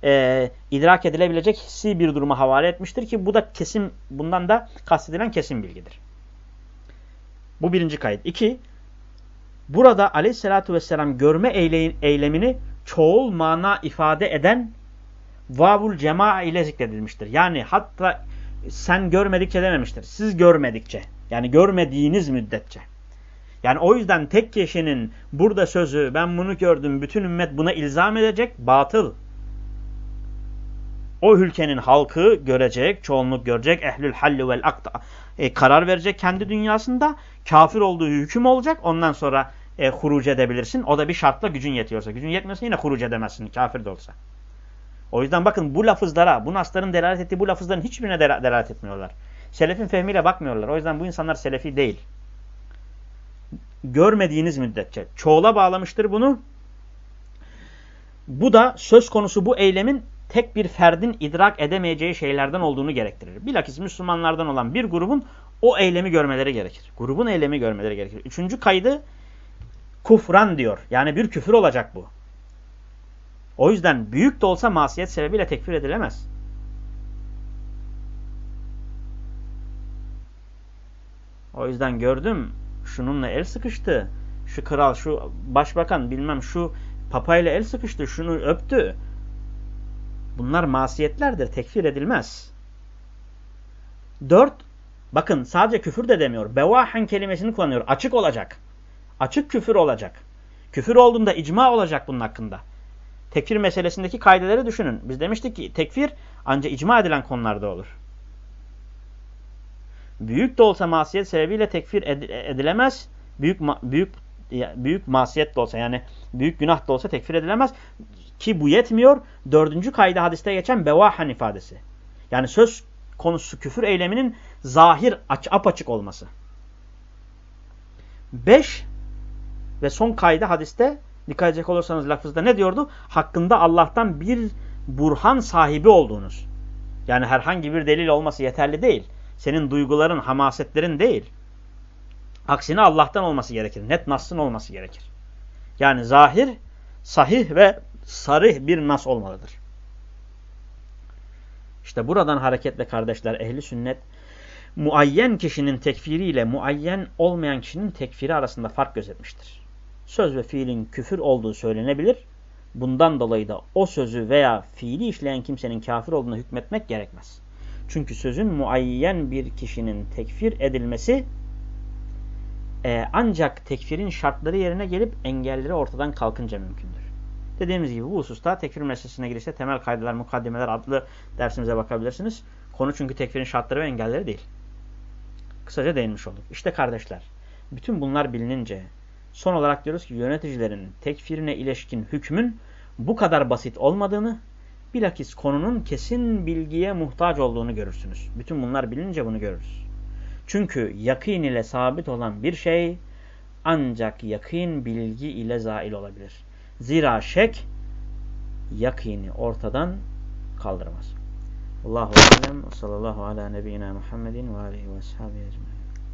e, idrak edilebilecek hissi bir duruma havale etmiştir ki bu da kesin, bundan da kastedilen kesin bilgidir. Bu birinci kayıt. İki, burada aleyhissalatü vesselam görme eylemini çoğul mana ifade eden vavul cema ile zikredilmiştir. Yani hatta sen görmedikçe dememiştir. Siz görmedikçe. Yani görmediğiniz müddetçe. Yani o yüzden tek kişinin burada sözü ben bunu gördüm bütün ümmet buna ilzam edecek batıl. O ülkenin halkı görecek, çoğunluk görecek, ehlül halli vel akta e, karar verecek kendi dünyasında. Kafir olduğu hüküm olacak. Ondan sonra e, huruc edebilirsin. O da bir şartla gücün yetiyorsa. Gücün yetmiyorsa yine huruc edemezsin kafir de olsa. O yüzden bakın bu lafızlara, bu nasların delalet ettiği bu lafızların hiçbirine delalet etmiyorlar. Selefin fehmiyle bakmıyorlar. O yüzden bu insanlar selefi değil. Görmediğiniz müddetçe. Çoğula bağlamıştır bunu. Bu da söz konusu bu eylemin tek bir ferdin idrak edemeyeceği şeylerden olduğunu gerektirir. Bilakis Müslümanlardan olan bir grubun o eylemi görmeleri gerekir. Grubun eylemi görmeleri gerekir. Üçüncü kaydı kufran diyor. Yani bir küfür olacak bu. O yüzden büyük de olsa masiyet sebebiyle tekfir edilemez. O yüzden gördüm şununla el sıkıştı. Şu kral, şu başbakan bilmem şu papayla el sıkıştı, şunu öptü. Bunlar masiyetlerdir, tekfir edilmez. Dört, Bakın sadece küfür de demiyor. Bevahen kelimesini kullanıyor. Açık olacak. Açık küfür olacak. Küfür olduğunda icma olacak bunun hakkında. Tekfir meselesindeki kaideleri düşünün. Biz demiştik ki tekfir ancak icma edilen konularda olur. Büyük de olsa masiyet sebebiyle tekfir edilemez. Büyük büyük büyük masiyet de olsa yani büyük günah da olsa tekfir edilemez. Ki bu yetmiyor. Dördüncü kayda hadiste geçen bevahan ifadesi. Yani söz konusu küfür eyleminin zahir aç, apaçık olması. Beş ve son kayda hadiste dikkat edecek olursanız lafızda ne diyordu? Hakkında Allah'tan bir burhan sahibi olduğunuz. Yani herhangi bir delil olması yeterli değil. Senin duyguların, hamasetlerin değil. Aksine Allah'tan olması gerekir. Net nasın olması gerekir. Yani zahir, sahih ve sarih bir nas olmalıdır. İşte buradan hareketle kardeşler ehli sünnet muayyen kişinin tekfiriyle muayyen olmayan kişinin tekfiri arasında fark gözetmiştir. Söz ve fiilin küfür olduğu söylenebilir. Bundan dolayı da o sözü veya fiili işleyen kimsenin kafir olduğuna hükmetmek gerekmez. Çünkü sözün muayyen bir kişinin tekfir edilmesi e, ancak tekfirin şartları yerine gelip engelleri ortadan kalkınca mümkündür. Dediğimiz gibi bu hususta tekfir meselesine girişte temel kaydeler, mukaddimeler adlı dersimize bakabilirsiniz. Konu çünkü tekfirin şartları ve engelleri değil. Kısaca değinmiş olduk. İşte kardeşler, bütün bunlar bilinince son olarak diyoruz ki yöneticilerin tekfirine ilişkin hükmün bu kadar basit olmadığını, bilakis konunun kesin bilgiye muhtaç olduğunu görürsünüz. Bütün bunlar bilince bunu görürüz. Çünkü yakın ile sabit olan bir şey ancak yakın bilgi ile zail olabilir. Zira şek yakini ortadan kaldırmaz. Allahu alem sallallahu ala nebiyyina Muhammedin ve aleyhi ve ecmaîn.